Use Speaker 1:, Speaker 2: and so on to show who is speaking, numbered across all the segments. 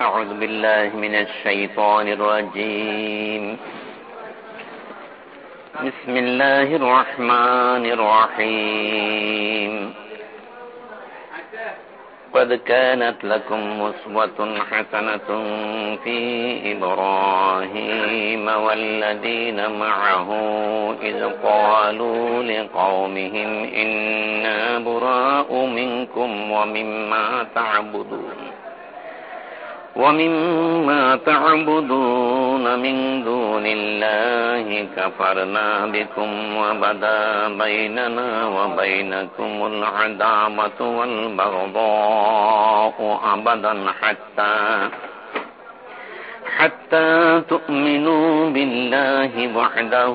Speaker 1: أعوذ بالله من الشيطان الرجيم. بسم الله الرحمن الرحيم. قد كانت لكم أسوة حسنة في إبراهيم والذين معه إذ قالوا لقومهم إنا براء منكم ومما تعبدون. ومما تعبدون من دون الله كفرنا بكم وبدا بيننا وبينكم العداوة والبغضاء أبدا حتى حتى تؤمنوا بالله وحده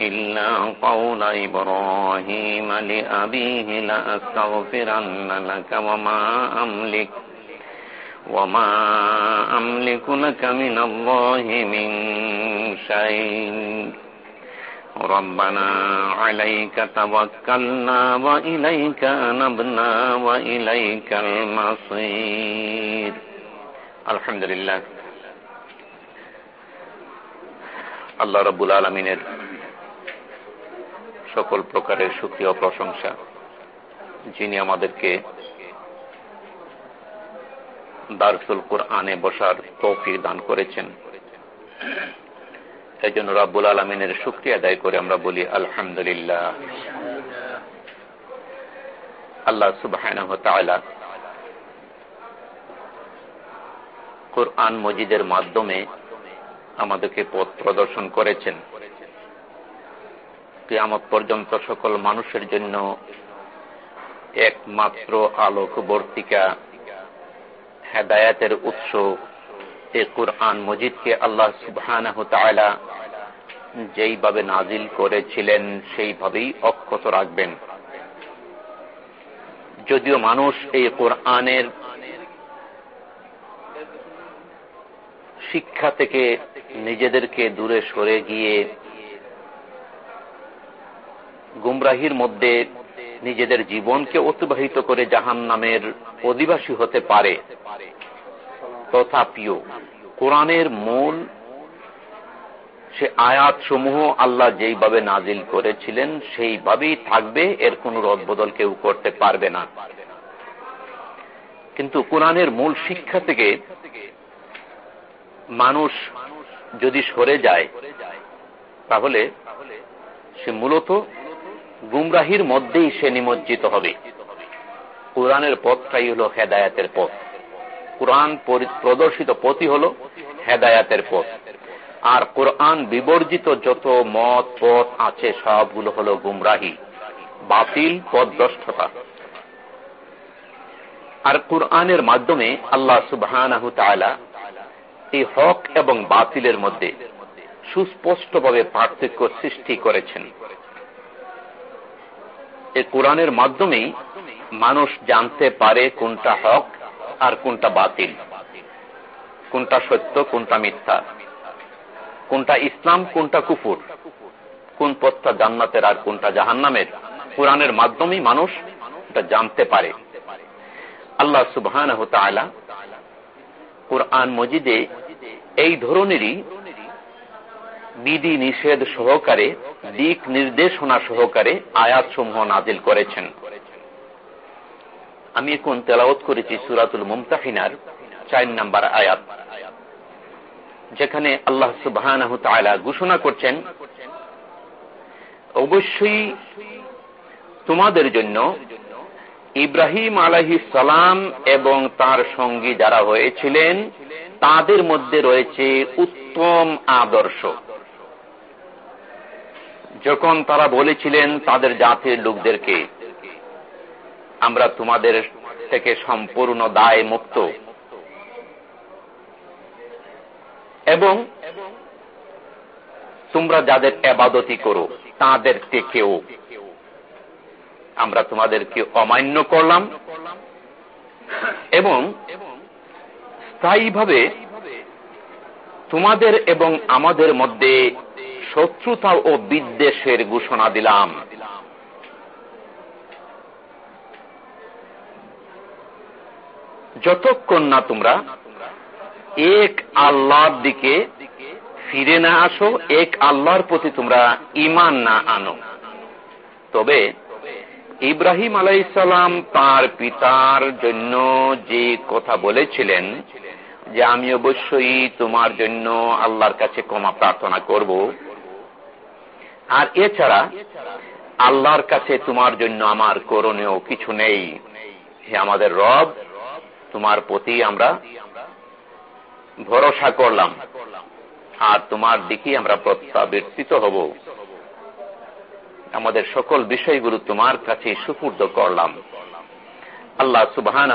Speaker 1: إلا قول إبراهيم لأبيه لأستغفرن لك وما أملك وما أملك لك من الله من شيء ربنا عليك توكلنا وإليك نبنا وإليك المصير الحمد لله আল্লাহ রব্বুল আলমিনের সকল প্রকারের সুক্রিয় প্রশংসা যিনি আমাদেরকে দারসুল কোরআনে বসার তৌফিক দান করেছেন। এই জন্য রাব্বুল আলমিনের শুক্রিয়া আদায় করে আমরা বলি, আলহামদুলিল্লাহ। আল্লাহ সুবাহ কোরআন মজিদের মাধ্যমে আমাদেরকে পথ প্রদর্শন করেছেন। কেয়ামত পর্যন্ত সকল মানুষের জন্য একমাত্র আলোক বর্তিকা হেদায়াতের উৎস এ কোরআন মজিদকে আল্লাহ সুবহান যেইভাবে নাজিল করেছিলেন, সেইভাবেই অক্ষত রাখবেন। যদিও মানুষ এই কোরআনের শিক্ষা থেকে নিজেদেরকে দূরে সরে গিয়ে গুমরাহির মধ্যে নিজেদের জীবনকে অতিবাহিত করে জাহান নামের অধিবাসী হতে পারে। তথাপিও কোরআনের মূল সে আয়াত সমূহ আল্লাহ যেইভাবে নাজিল করেছিলেন, সেইভাবেই থাকবে, এর কোন রদবদল কেউ করতে পারবে না। কিন্তু কোরআনের মূল শিক্ষা থেকে মানুষ যদি সরে যায়, তাহলে সে মূলত গুমরাহির মধ্যেই সে নিমজ্জিত হবে। কোরআনের পথটাই হল হেদায়াতের পথ। কোরআন প্রদর্শিত পথই হল হেদায়াতের পথ। আর কোরআন বিবর্জিত যত মত, পথ আছে, সবগুলো হল গুমরাহি, বাতিল পদভ্রষ্টতা আর কোরআনের মাধ্যমে আল্লাহ সুবাহ এই হক এবং বাতিলের মধ্যে সুস্পষ্টভাবে পার্থক্য সৃষ্টি করেছেন। এই কোরআনের মাধ্যমেই মানুষ জানতে পারে কোনটা হক আর কোনটা বাতিল। কোনটা সত্য, কোনটা মিথ্যা। কোনটা ইসলাম, কোনটা কুফুর। কোন পথটা জান্নাতের আর কোনটা জাহান্নামের। কোরআনের মাধ্যমেই মানুষ এটা জানতে পারে। আল্লাহ সুবাহ কোরআন মজিদে এই ধরনেরই বিধি নিষেধ সহকারে, দিক নির্দেশনা সহকারে আয়াত সমূহ নাজিল করেছেন। আমি এখন তেলাওত করেছি সুরাতুল মুমতাহিনার চার নাম্বার আয়াত, যেখানে আল্লাহ সুবাহ ঘোষণা করছেন, অবশ্যই তোমাদের জন্য ইব্রাহিম আলহি সালাম এবং তার সঙ্গী যারা হয়েছিলেন, তাদের মধ্যে রয়েছে উত্তম আদর্শ। যখন তারা বলেছিলেন তাদের জাতির লোকদেরকে, আমরা তোমাদের থেকে সম্পূর্ণ দায় মুক্ত। এবং তোমরা যাদের এবাদতি করো তাদের থেকেও আমরা তোমাদেরকে অমান্য করলাম। এবং স্থায়ীভাবে তোমাদের এবং আমাদের মধ্যে শত্রুতা ও বিদ্বেষের ঘোষণা দিলাম। যতক্ষণ না তোমরা এক আল্লাহর দিকে ফিরে না আসো, এক আল্লাহর প্রতি তোমরা ইমান না আনো। তবে ইব্রাহিম আলাইসালাম তার পিতার জন্য যে কথা বলেছিলেন যে, আমি অবশ্যই তোমার জন্য আল্লাহর কাছে ক্ষমা প্রার্থনা করব। আর এছাড়া আল্লাহর কাছে তোমার জন্য আমার করণীয় কিছু নেই। হে আমাদের রব, তোমার প্রতি আমরা ভরসা করলাম। আর তোমার দিকে আমরা প্রত্যাবর্তিত হব। আমাদের সকল বিষয়গুলো তোমার কাছে সুপূর্দ করলাম। আল্লাহ সুবাহান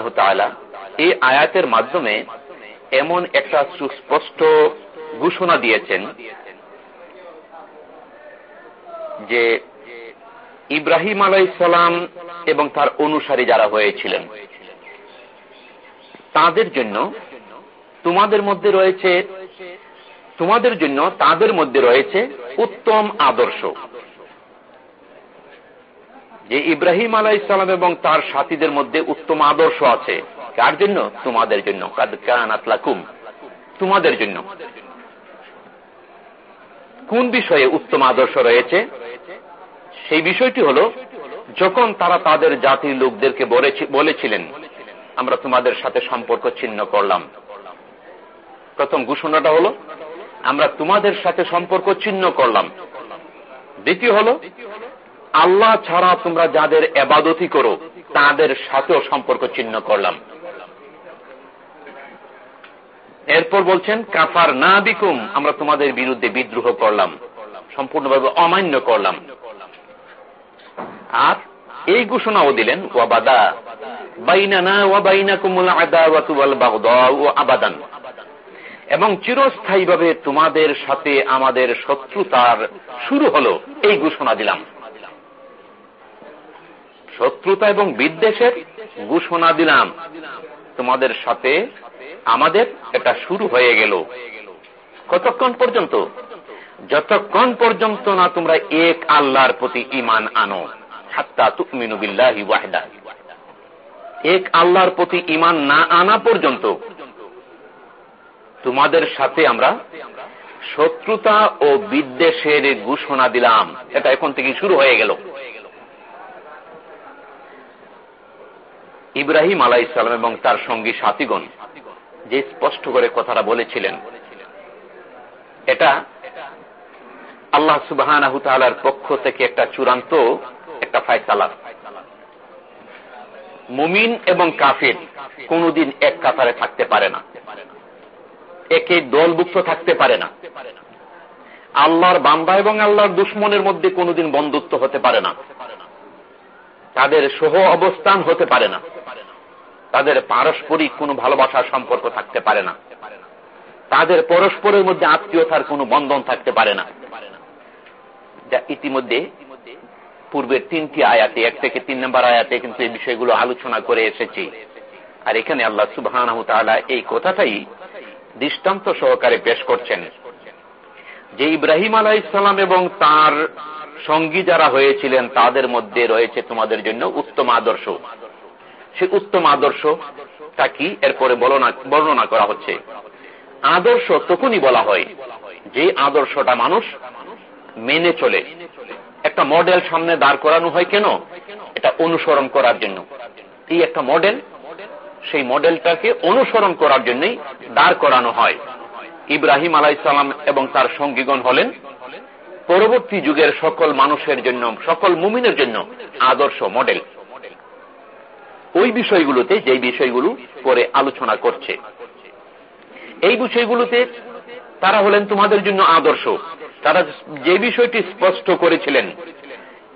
Speaker 1: এই আয়াতের মাধ্যমে এমন একটা সুস্পষ্ট ঘোষণা দিয়েছেন যে ইব্রাহিম আলাইসালাম এবং তার অনুসারী যারা হয়েছিলেন। তাদের জন্য তোমাদের মধ্যে রয়েছে তোমাদের জন্য তাদের মধ্যে রয়েছে উত্তম আদর্শ। যে ইব্রাহিম আলাহ ইসলাম এবং তার সাথীদের মধ্যে উত্তম আদর্শ আছে। কার জন্য? তোমাদের জন্য। তোমাদের জন্য। কোন বিষয়ে উত্তম আদর্শ রয়েছে? সেই বিষয়টি হল, যখন তারা তাদের জাতির লোকদেরকে বলেছিলেন, আমরা তোমাদের সাথে সম্পর্ক ছিন্ন করলাম। প্রথম ঘোষণাটা হলো, আমরা তোমাদের সাথে সম্পর্ক ছিন্ন করলাম। দ্বিতীয় হল, আল্লাহ ছাড়া তোমরা যাদের এবাদতি করো, তাদের সাথেও সম্পর্ক ছিন্ন করলাম। এরপর বলছেন, কাফার না বিকুম, আমরা তোমাদের বিরুদ্ধে বিদ্রোহ করলাম, সম্পূর্ণভাবে অমান্য করলাম। আর এই ঘোষণাও দিলেন ওয়াবাদা বাইনানা ওয়াবাইনা কুমুল আদা ওয়াতুয়াল আবাদান। এবং চিরস্থায়ীভাবে তোমাদের সাথে আমাদের শত্রুতার শুরু হলো, এই ঘোষণা দিলাম। শত্রুতা এবং বিদ্বেষের ঘোষণা দিলাম, তোমাদের সাথে আমাদের এটা শুরু হয়ে গেল। কতক্ষণ পর্যন্ত? যতক্ষণ পর্যন্ত না তোমরা এক আল্লাহর প্রতি ইমান আনো। হাত্তা তুমিনু বিল্লাহি ওয়াহদা। এক আল্লাহর প্রতি ইমান না আনা পর্যন্ত তোমাদের সাথে আমরা শত্রুতা ও বিদ্বেষের ঘোষণা দিলাম। এটা এখন থেকে শুরু হয়ে গেল। ইব্রাহিম আলাহ ইসলাম এবং তার সঙ্গী সাথীগণ যে স্পষ্ট করে কথাটা বলেছিলেন। এটা আল্লাহ সুবাহ পক্ষ থেকে একটা চূড়ান্ত একটা ফায়সালা। মুমিন এবং কাফির কোনদিন এক কাতারে থাকতে পারে না। একে দলভুক্ত থাকতে পারে না। আল্লাহর বান্দা এবং আল্লাহর দুশ্মনের মধ্যে কোনদিন বন্ধুত্ব হতে পারে না। তাদের সহ অবস্থান হতে পারে না। তাদের পারস্পরিক কোনো ভালোবাসার সম্পর্ক থাকতে পারে না। তাদের পরস্পরের মধ্যে আত্মীয়তার কোনো বন্ধন থাকতে পারে না। যা ইতিমধ্যে পূর্বের তিনটি আয়াতে, এক থেকে তিন নম্বর আয়াতে কিন্তু এই বিষয়গুলো আলোচনা করে এসেছি। আর এখানে আল্লাহ সুবাহ এই কথাটাই দৃষ্টান্ত সহকারে পেশ করছেন যে ইব্রাহিম আলাহ ইসলাম এবং তার সঙ্গী যারা হয়েছিলেন, তাদের মধ্যে রয়েছে তোমাদের জন্য উত্তম আদর্শ। সে উত্তম আদর্শটা কি এরপরে বর্ণনা করা হচ্ছে। আদর্শ তখনই বলা হয় যে আদর্শটা মানুষ মেনে চলে। একটা মডেল সামনে দাঁড় করানো হয় কেন? এটা অনুসরণ করার জন্য। এই একটা মডেল, সেই মডেলটাকে অনুসরণ করার জন্যই দাঁড় করানো হয়। ইব্রাহিম আলাইসালাম এবং তার সঙ্গীগণ হলেন পরবর্তী যুগের সকল মানুষের জন্য, সকল মুমিনের জন্য আদর্শ মডেল। ওই বিষয়গুলোতে যে বিষয়গুলো পরে আলোচনা করছে। এই বিষয়গুলোতে তারা হলেন তোমাদের জন্য আদর্শ। তারা যে বিষয়টি স্পষ্ট করেছিলেন,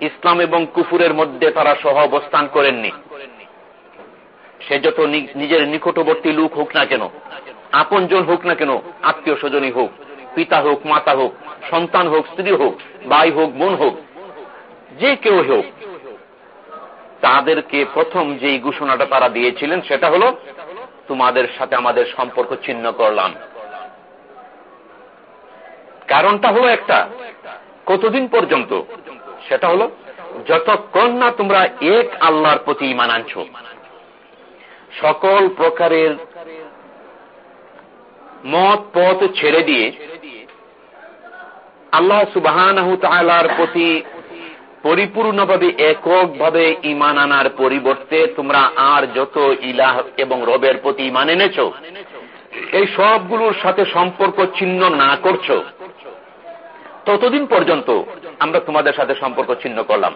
Speaker 1: ইসলাম এবং কুফুরের মধ্যে তারা সহ অবস্থান করেননি। সে যত নিজের নিকটবর্তী লোক হোক না কেন, আপনজন হোক না কেন, আত্মীয় স্বজনই হোক, পিতা হোক, মাতা হোক, সন্তান হোক, স্ত্রী হোক, ভাই হোক, বোন হোক, যে কেউ হোক তাদেরকে প্রথম যে ঘোষণাটা তারা দিয়েছিলেন, সেটা হলো, তোমাদের সাথে আমাদের সম্পর্ক ছিন্ন করলাম। কারণটা হলো একটা। কতদিন পর্যন্ত? সেটা হলো, যতক্ষণ না তোমরা এক আল্লাহর প্রতি ইমান আনছ। সকল প্রকারের মত, পথ ছেড়ে দিয়ে আল্লাহ সুবাহান প্রতি পরিপূর্ণভাবে এককভাবে ইমান আনার পরিবর্তে তোমরা আর যত ইলাহ এবং রবের প্রতি ইমান এনেছ, এই সবগুলোর সাথে সম্পর্ক ছিন্ন না করছ, ততদিন পর্যন্ত আমরা তোমাদের সাথে সম্পর্ক ছিন্ন করলাম।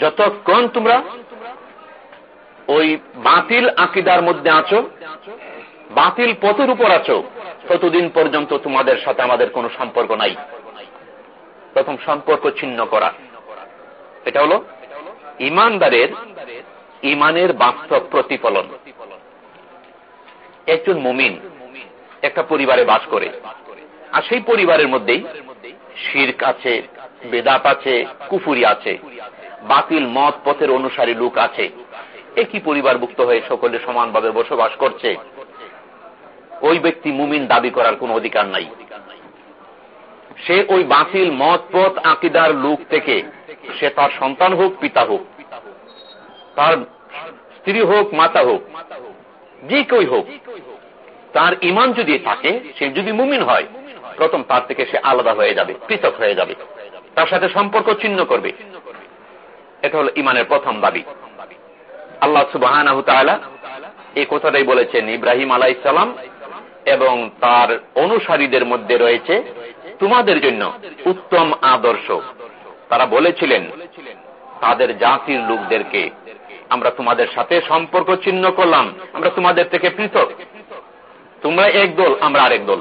Speaker 1: যতক্ষণ তোমরা ওই বাতিল আকিদার মধ্যে আছো, বাতিল পথের উপর আছো, ততদিন পর্যন্ত তোমাদের সাথে আমাদের কোনো সম্পর্ক নাই। প্রথম সম্পর্ক ছিন্ন করা। এটা হলো ইমানদারের ইমানের বাস্তব প্রতিফলন। একজন মুমিন একটা পরিবারে বাস করে। আর সেই পরিবারের মধ্যেই শির্ক আছে, বেদাত আছে, কুফুরি আছে, বাতিল মত পথের অনুসারী লোক আছে। একই পরিবারভুক্ত হয়ে সকলে সমানভাবে বসবাস করছে। ওই ব্যক্তি মুমিন দাবি করার কোন অধিকার নাই। সে ওই বাতিল মত পথ আকিদার লোক থেকে। সে তার সন্তান হোক, পিতা হোক, তার স্ত্রী হোক, মাতা হোক, যে কেউ হোক, তার ইমান যদি থাকে, সে যদি মুমিন হয়, প্রথম তার থেকে সে আলাদা হয়ে যাবে, পৃথক হয়ে যাবে, তার সাথে সম্পর্ক চিহ্ন করবে। এটা হল ইমানের প্রথম দাবি। আল্লাহ সুবাহ এই কথাটাই বলেছেন ইব্রাহিম আলাইসালাম এবং তার অনুসারীদের মধ্যে রয়েছে তোমাদের জন্য উত্তম আদর্শ। তারা বলেছিলেন, তাদের জাতির লোকদেরকে আমরা তোমাদের সাথে সম্পর্ক চিহ্ন করলাম, আমরা তোমাদের থেকে পৃথক। তোমরা এক দল, আমরা আরেক দল।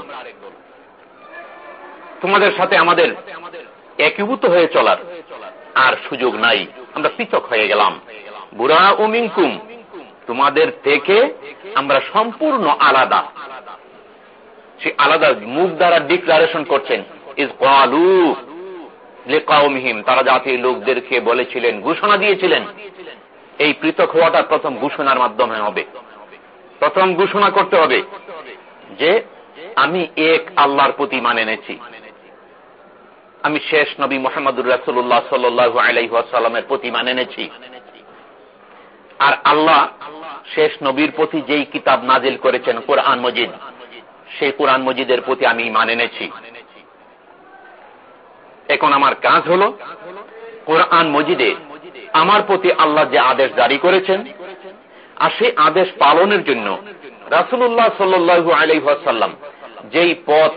Speaker 1: তোমাদের সাথে আমাদের একীভূত হয়ে চলার আর সুযোগ নাই, আমরা পৃথক হয়ে গেলাম। বুড়া ও মিঙ্কুম তোমাদের থেকে আমরা সম্পূর্ণ আলাদা। সে আলাদা মুখ দ্বারা ডিক্লারেশন করছেন, ইজ কালু তারা জাতির লোকদেরকে বলেছিলেন, ঘোষণা দিয়েছিলেন। এই পৃথক হওয়াটা প্রথম ঘোষণার মাধ্যমে হবে। প্রথম ঘোষণা করতে হবে যে, আমি এক আল্লাহর প্রতি মানে এনেছি। আমি শেষ নবী মোহাম্মদুর রাসুল্লাহ সাল্লু আলাইসাল্লামের প্রতি মানে এনেছি। আর আল্লাহ শেষ নবীর প্রতি যেই কিতাব নাজিল করেছেন, কোরআন মজিদ সেই কোরআন মজিদের প্রতি আমি মানে এনেছি। এখন আমার কাজ হল, কোরআন মজিদে আমার প্রতি আল্লাহ যে আদেশ জারি করেছেন, আর সেই আদেশ পালনের জন্য রাসুল্লাহ সাল্লু আলাইসাল্লাম যেই পথ,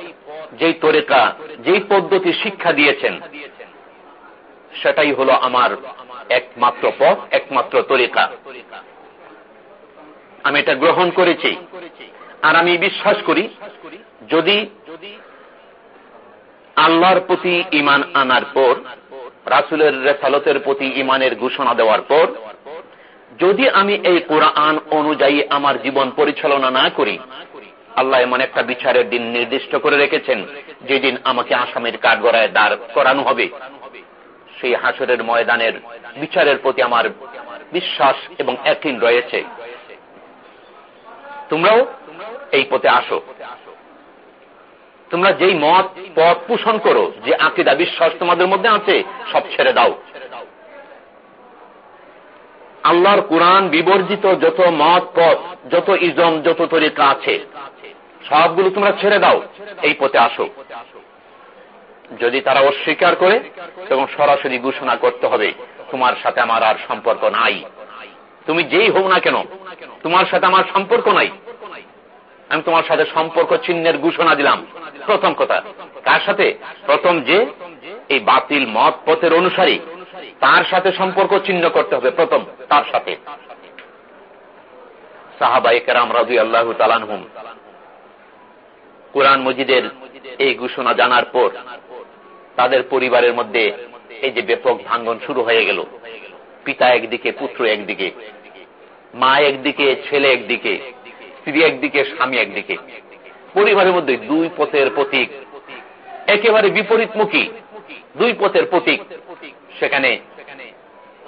Speaker 1: যেই তরিকা, যেই পদ্ধতি শিক্ষা দিয়েছেন, সেটাই হলো আমার একমাত্র পথ, একমাত্র তরিকা। আমি এটা গ্রহণ করেছি। আর আমি বিশ্বাস করি, যদি আল্লাহর প্রতি ইমান আনার পর, রাসুলের রেসালতের প্রতি ইমানের ঘোষণা দেওয়ার পর, যদি আমি এই কোরআন অনুযায়ী আমার জীবন পরিচালনা না করি, আল্লাহ এমন একটা বিচারের দিন নির্দিষ্ট করে রেখেছেন, যেদিন আমাকে আসামের কাঠগড়ায় দাঁড় করানো হবে। সেই হাসরের ময়দানের বিচারের প্রতি আমার বিশ্বাস এবং একদিন রয়েছে। তোমরাও এই পথে আসো। তোমরা যেই মত, পথ পোষণ করো, যে আকিদা, বিশ্বাস তোমাদের মধ্যে আছে, সব ছেড়ে দাও। আল্লাহর কোরআন বিবর্জিত যত মত, পথ, যত ইজম, যত তরিকা আছে, সবগুলো তোমরা ছেড়ে দাও, এই পথে আসো। যদি তারা অস্বীকার করে, তখন সরাসরি ঘোষণা করতে হবে, তোমার সাথে আমার আর সম্পর্ক নাই। তুমি যেই হোক না কেন, তোমার সাথে আমার সম্পর্ক নাই। আমি তোমার সাথে সম্পর্ক চিহ্নের ঘোষণা দিলাম। প্রথম কথা, কার সাথে? প্রথম যে, এই বাতিল মত পথের অনুসারী। তার সাথে সম্পর্ক চিহ্ন করতে হবে, প্রথম, তার সাথে। কোরআন মজিদের এই ঘোষণা জানার পর, তাদের পরিবারের মধ্যে এই যে ব্যাপক ভাঙ্গন শুরু হয়ে গেল। পিতা একদিকে, পুত্র একদিকে, মা একদিকে, ছেলে একদিকে। স্ত্রী একদিকে, স্বামী একদিকে। পরিবারের মধ্যে দুই পথের প্রতীক। একেবারে বিপরীতমুখী দুই পথের প্রতীক সেখানে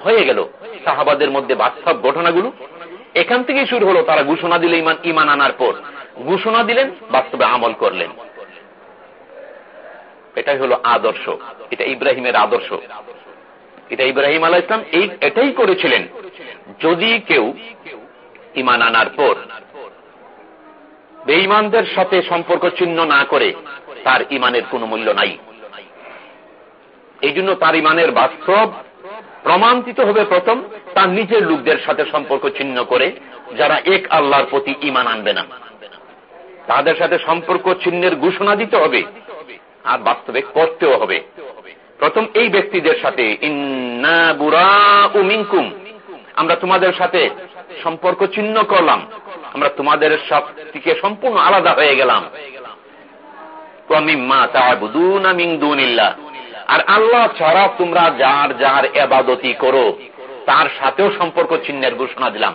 Speaker 1: হয়ে গেল। সাহাবাদের মধ্যে বাস্তব ঘটনাগুলো। এখান থেকেই শুরু হলো, তারা ঘোষণা দিলে ইমান ইমান আনার পর। ঘোষণা দিলেন, বাস্তবে আমল করলেন। এটাই হলো আদর্শ। এটা ইব্রাহিমের আদর্শ। এটা ইব্রাহিম আলাহ ইসলাম এই, এটাই করেছিলেন। যদি কেউ ইমান আনার পর বেঈমানদের সাথে সম্পর্ক চিহ্ন না করে তার ইমানের কোনো মূল্য নাই। এই জন্য তার ইমানের বাস্তব প্রমাণিত হবে প্রথম, তার নিজের লোকদের সাথে সম্পর্ক চিহ্ন করে যারা এক আল্লাহর প্রতি ইমান আনবে না। তাদের সাথে সম্পর্ক চিহ্নের ঘোষণা দিতে হবে আর বাস্তবে করতেও হবে। প্রথম, এই ব্যক্তিদের সাথে আমরা তোমাদের সাথে সম্পর্ক চিহ্ন করলাম। আমরা তোমাদের সব থেকে সম্পূর্ণ আলাদা হয়ে গেলাম। আর আল্লাহ ছাড়া তোমরা যার যার এবাদতি করো, তার সাথেও সম্পর্ক চিহ্নের ঘোষণা দিলাম।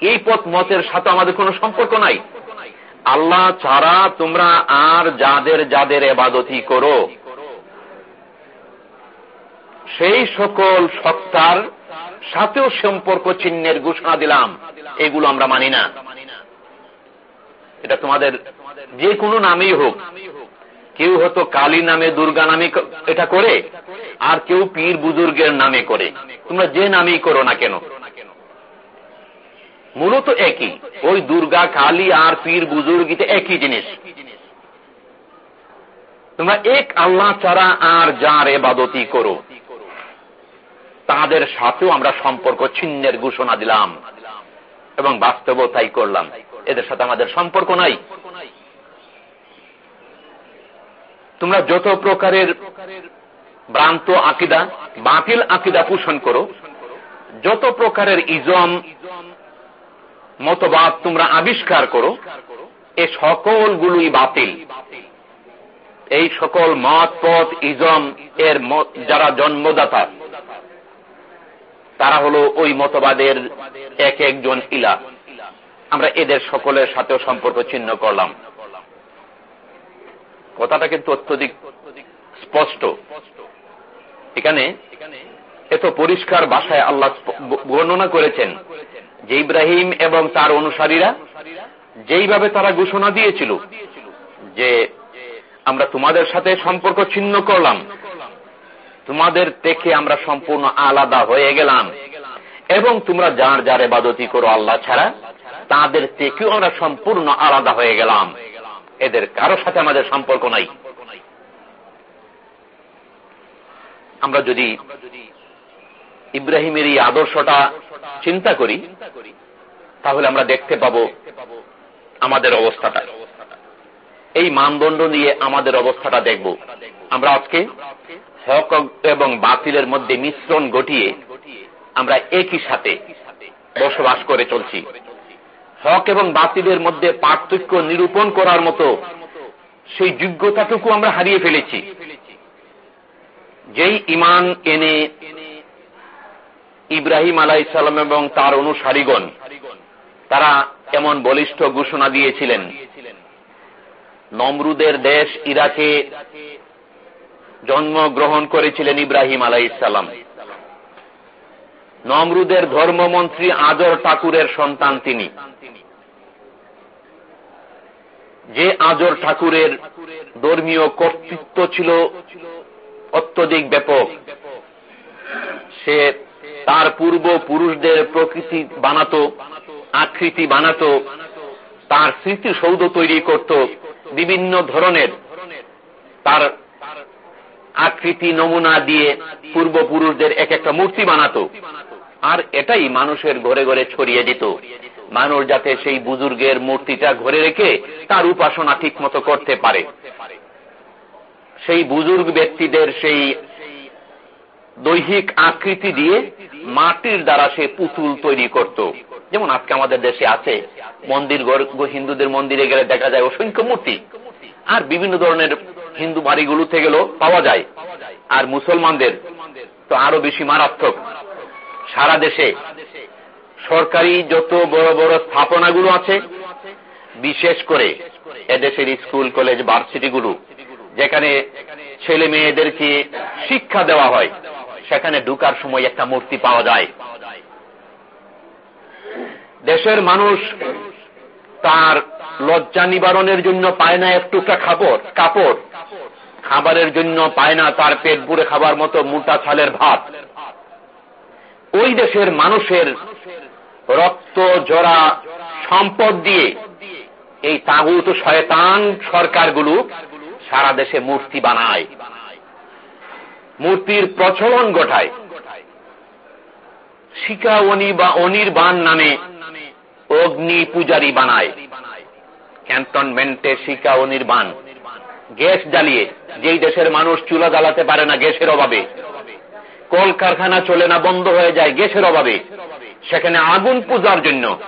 Speaker 1: এই পথ মতের সাথে আমাদের কোনো সম্পর্ক নাই। আল্লাহ ছাড়া তোমরা আর যাদের যাদের এবাদতি করো সেই সকল সত্তার সাথেও সম্পর্ক চিহ্নের ঘোষণা দিলাম। এগুলো আমরা মানি না। এটা তোমাদের যে কোনো নামেই হোক। কেউ হয়তো কালী নামে, দুর্গা নামে এটা করে, আর কেউ পীর বুজুর্গের নামে করে। তোমরা যে নামেই করো না কেন? মূলত একই। ওই দুর্গা, কালী আর পীর বুজুর্গিতে একই জিনিস। তোমরা এক আল্লাহ ছাড়া আর যার এবাদতি করো। তাদের সাথেও আমরা সম্পর্ক ছিন্নের ঘোষণা দিলাম। এবং বাস্তব তাই করলাম। এদের সাথে আমাদের সম্পর্ক নাই। তোমরা যত প্রকারের ভ্রান্ত আকিদা, বাতিল আকিদা পোষণ করো, যত প্রকারের ইজম, মতবাদ তোমরা আবিষ্কার করো, এ সকলগুলোই বাতিল। এই সকল মত পথ ইজম এর যারা জন্মদাতা তারা হলো ওই মতবাদের এক একজন ইলা। আমরা এদের সকলের সাথেও সম্পর্ক চিহ্ন করলাম। কথাটা কিন্তু অত্যধিক স্পষ্ট। এখানে এত পরিষ্কার বাসায় আল্লাহ বর্ণনা করেছেন যে ইব্রাহিম এবং তার অনুসারীরা যেইভাবে তারা ঘোষণা দিয়েছিল যে আমরা তোমাদের সাথে সম্পর্ক ছিন্ন করলাম তোমাদের থেকে আমরা সম্পূর্ণ আলাদা হয়ে গেলাম। এবং তোমরা যার যার এবাদতি করো আল্লাহ ছাড়া, তাদের থেকেও আমরা সম্পূর্ণ আলাদা হয়ে গেলাম। এদের কারও সাথে আমাদের সম্পর্ক নাই। আমরা যদি ইব্রাহিমের এই আদর্শটা চিন্তা করি, তাহলে আমরা দেখতে পাব আমাদের অবস্থাটা। এই মানদণ্ড নিয়ে আমাদের অবস্থাটা দেখব। আমরা আজকে হক এবং বাতিলের মধ্যে মিশ্রণ ঘটিয়ে আমরা একই সাথে বসবাস করে চলছি। হক এবং বাতিলের মধ্যে পার্থক্য নিরূপণ করার মতো সেই যোগ্যতাটুকু আমরা হারিয়ে ফেলেছি। যেই ইমান এনে ইব্রাহিম আলাইসাল্লাম এবং তার অনুসারীগণ তারা এমন বলিষ্ঠ ঘোষণা দিয়েছিলেন, নমরুদের দেশ ইরাকে জন্মগ্রহণ করেছিলেন ইব্রাহিম আলাইসাল্লাম নমরুদের ধর্মমন্ত্রী আজর ঠাকুরের সন্তান তিনি। যে আজর ঠাকুরের ধর্মীয় কর্তৃত্ব ছিল অত্যধিক ব্যাপক, সে তার পূর্ব পুরুষদের প্রকৃতি বানাত, আকৃতি বানাত, তার স্মৃতিসৌধ তৈরি করত, বিভিন্ন ধরনের তার আকৃতি নমুনা দিয়ে পূর্বপুরুষদের এক একটা মূর্তি বানাত। আর এটাই মানুষের ঘরে ঘরে ছড়িয়ে দিত। মানুষ যাতে সেই বুজুর্গের মূর্তিটা ঘরে রেখে তার উপাসনা ঠিক মতো করতে পারে। সেই বুজুর্গ ব্যক্তিদের সেই দৈহিক আকৃতি দিয়ে মাটির দ্বারা সে পুতুল তৈরি করত। যেমন আজকে আমাদের দেশে আছে, মন্দির হিন্দুদের মন্দিরে গেলে দেখা যায় অসংখ্য মূর্তি। আর বিভিন্ন ধরনের হিন্দু বাড়িগুলোতে গেলেও পাওয়া যায়। আর মুসলমানদের তো আরও বেশি মারাত্মক। সারা দেশে সরকারি যত বড় বড় স্থাপনাগুলো আছে, বিশেষ করে এদেশের স্কুল, কলেজ, ভার্সিটিগুলো, যেখানে ছেলে মেয়েদেরকে শিক্ষা দেওয়া হয়, সেখানে ঢুকার সময় একটা মূর্তি পাওয়া যায়। দেশের মানুষ তার লজ্জা নিবারণের জন্য পায় না একটুকা খাবার, কাপড়। খাবারের জন্য পায় না তার পেট পুরে খাবার মতো মোটা ছালের ভাত। ওই দেশের মানুষের রক্ত, জরা, সম্পদ দিয়ে এই তাগুত শয়তান সরকারগুলো সারা দেশে মূর্তি বানায়। মূর্তির প্রচলন ঘটায়। শিকা অনি বা অনির্বাণ নামে অগ্নি পূজারি বানায়। ক্যান্টনমেন্টে শিকা ও অনির্বাণ গ্যাস জ্বালিয়ে, যেই দেশের মানুষ চুলা জ্বালাতে পারে না গ্যাসের অভাবে। কলকারখানা চলে না, বন্ধ হয়ে যায় গ্যাসের অভাবে। সেখানে আগুন পূজার জন্য।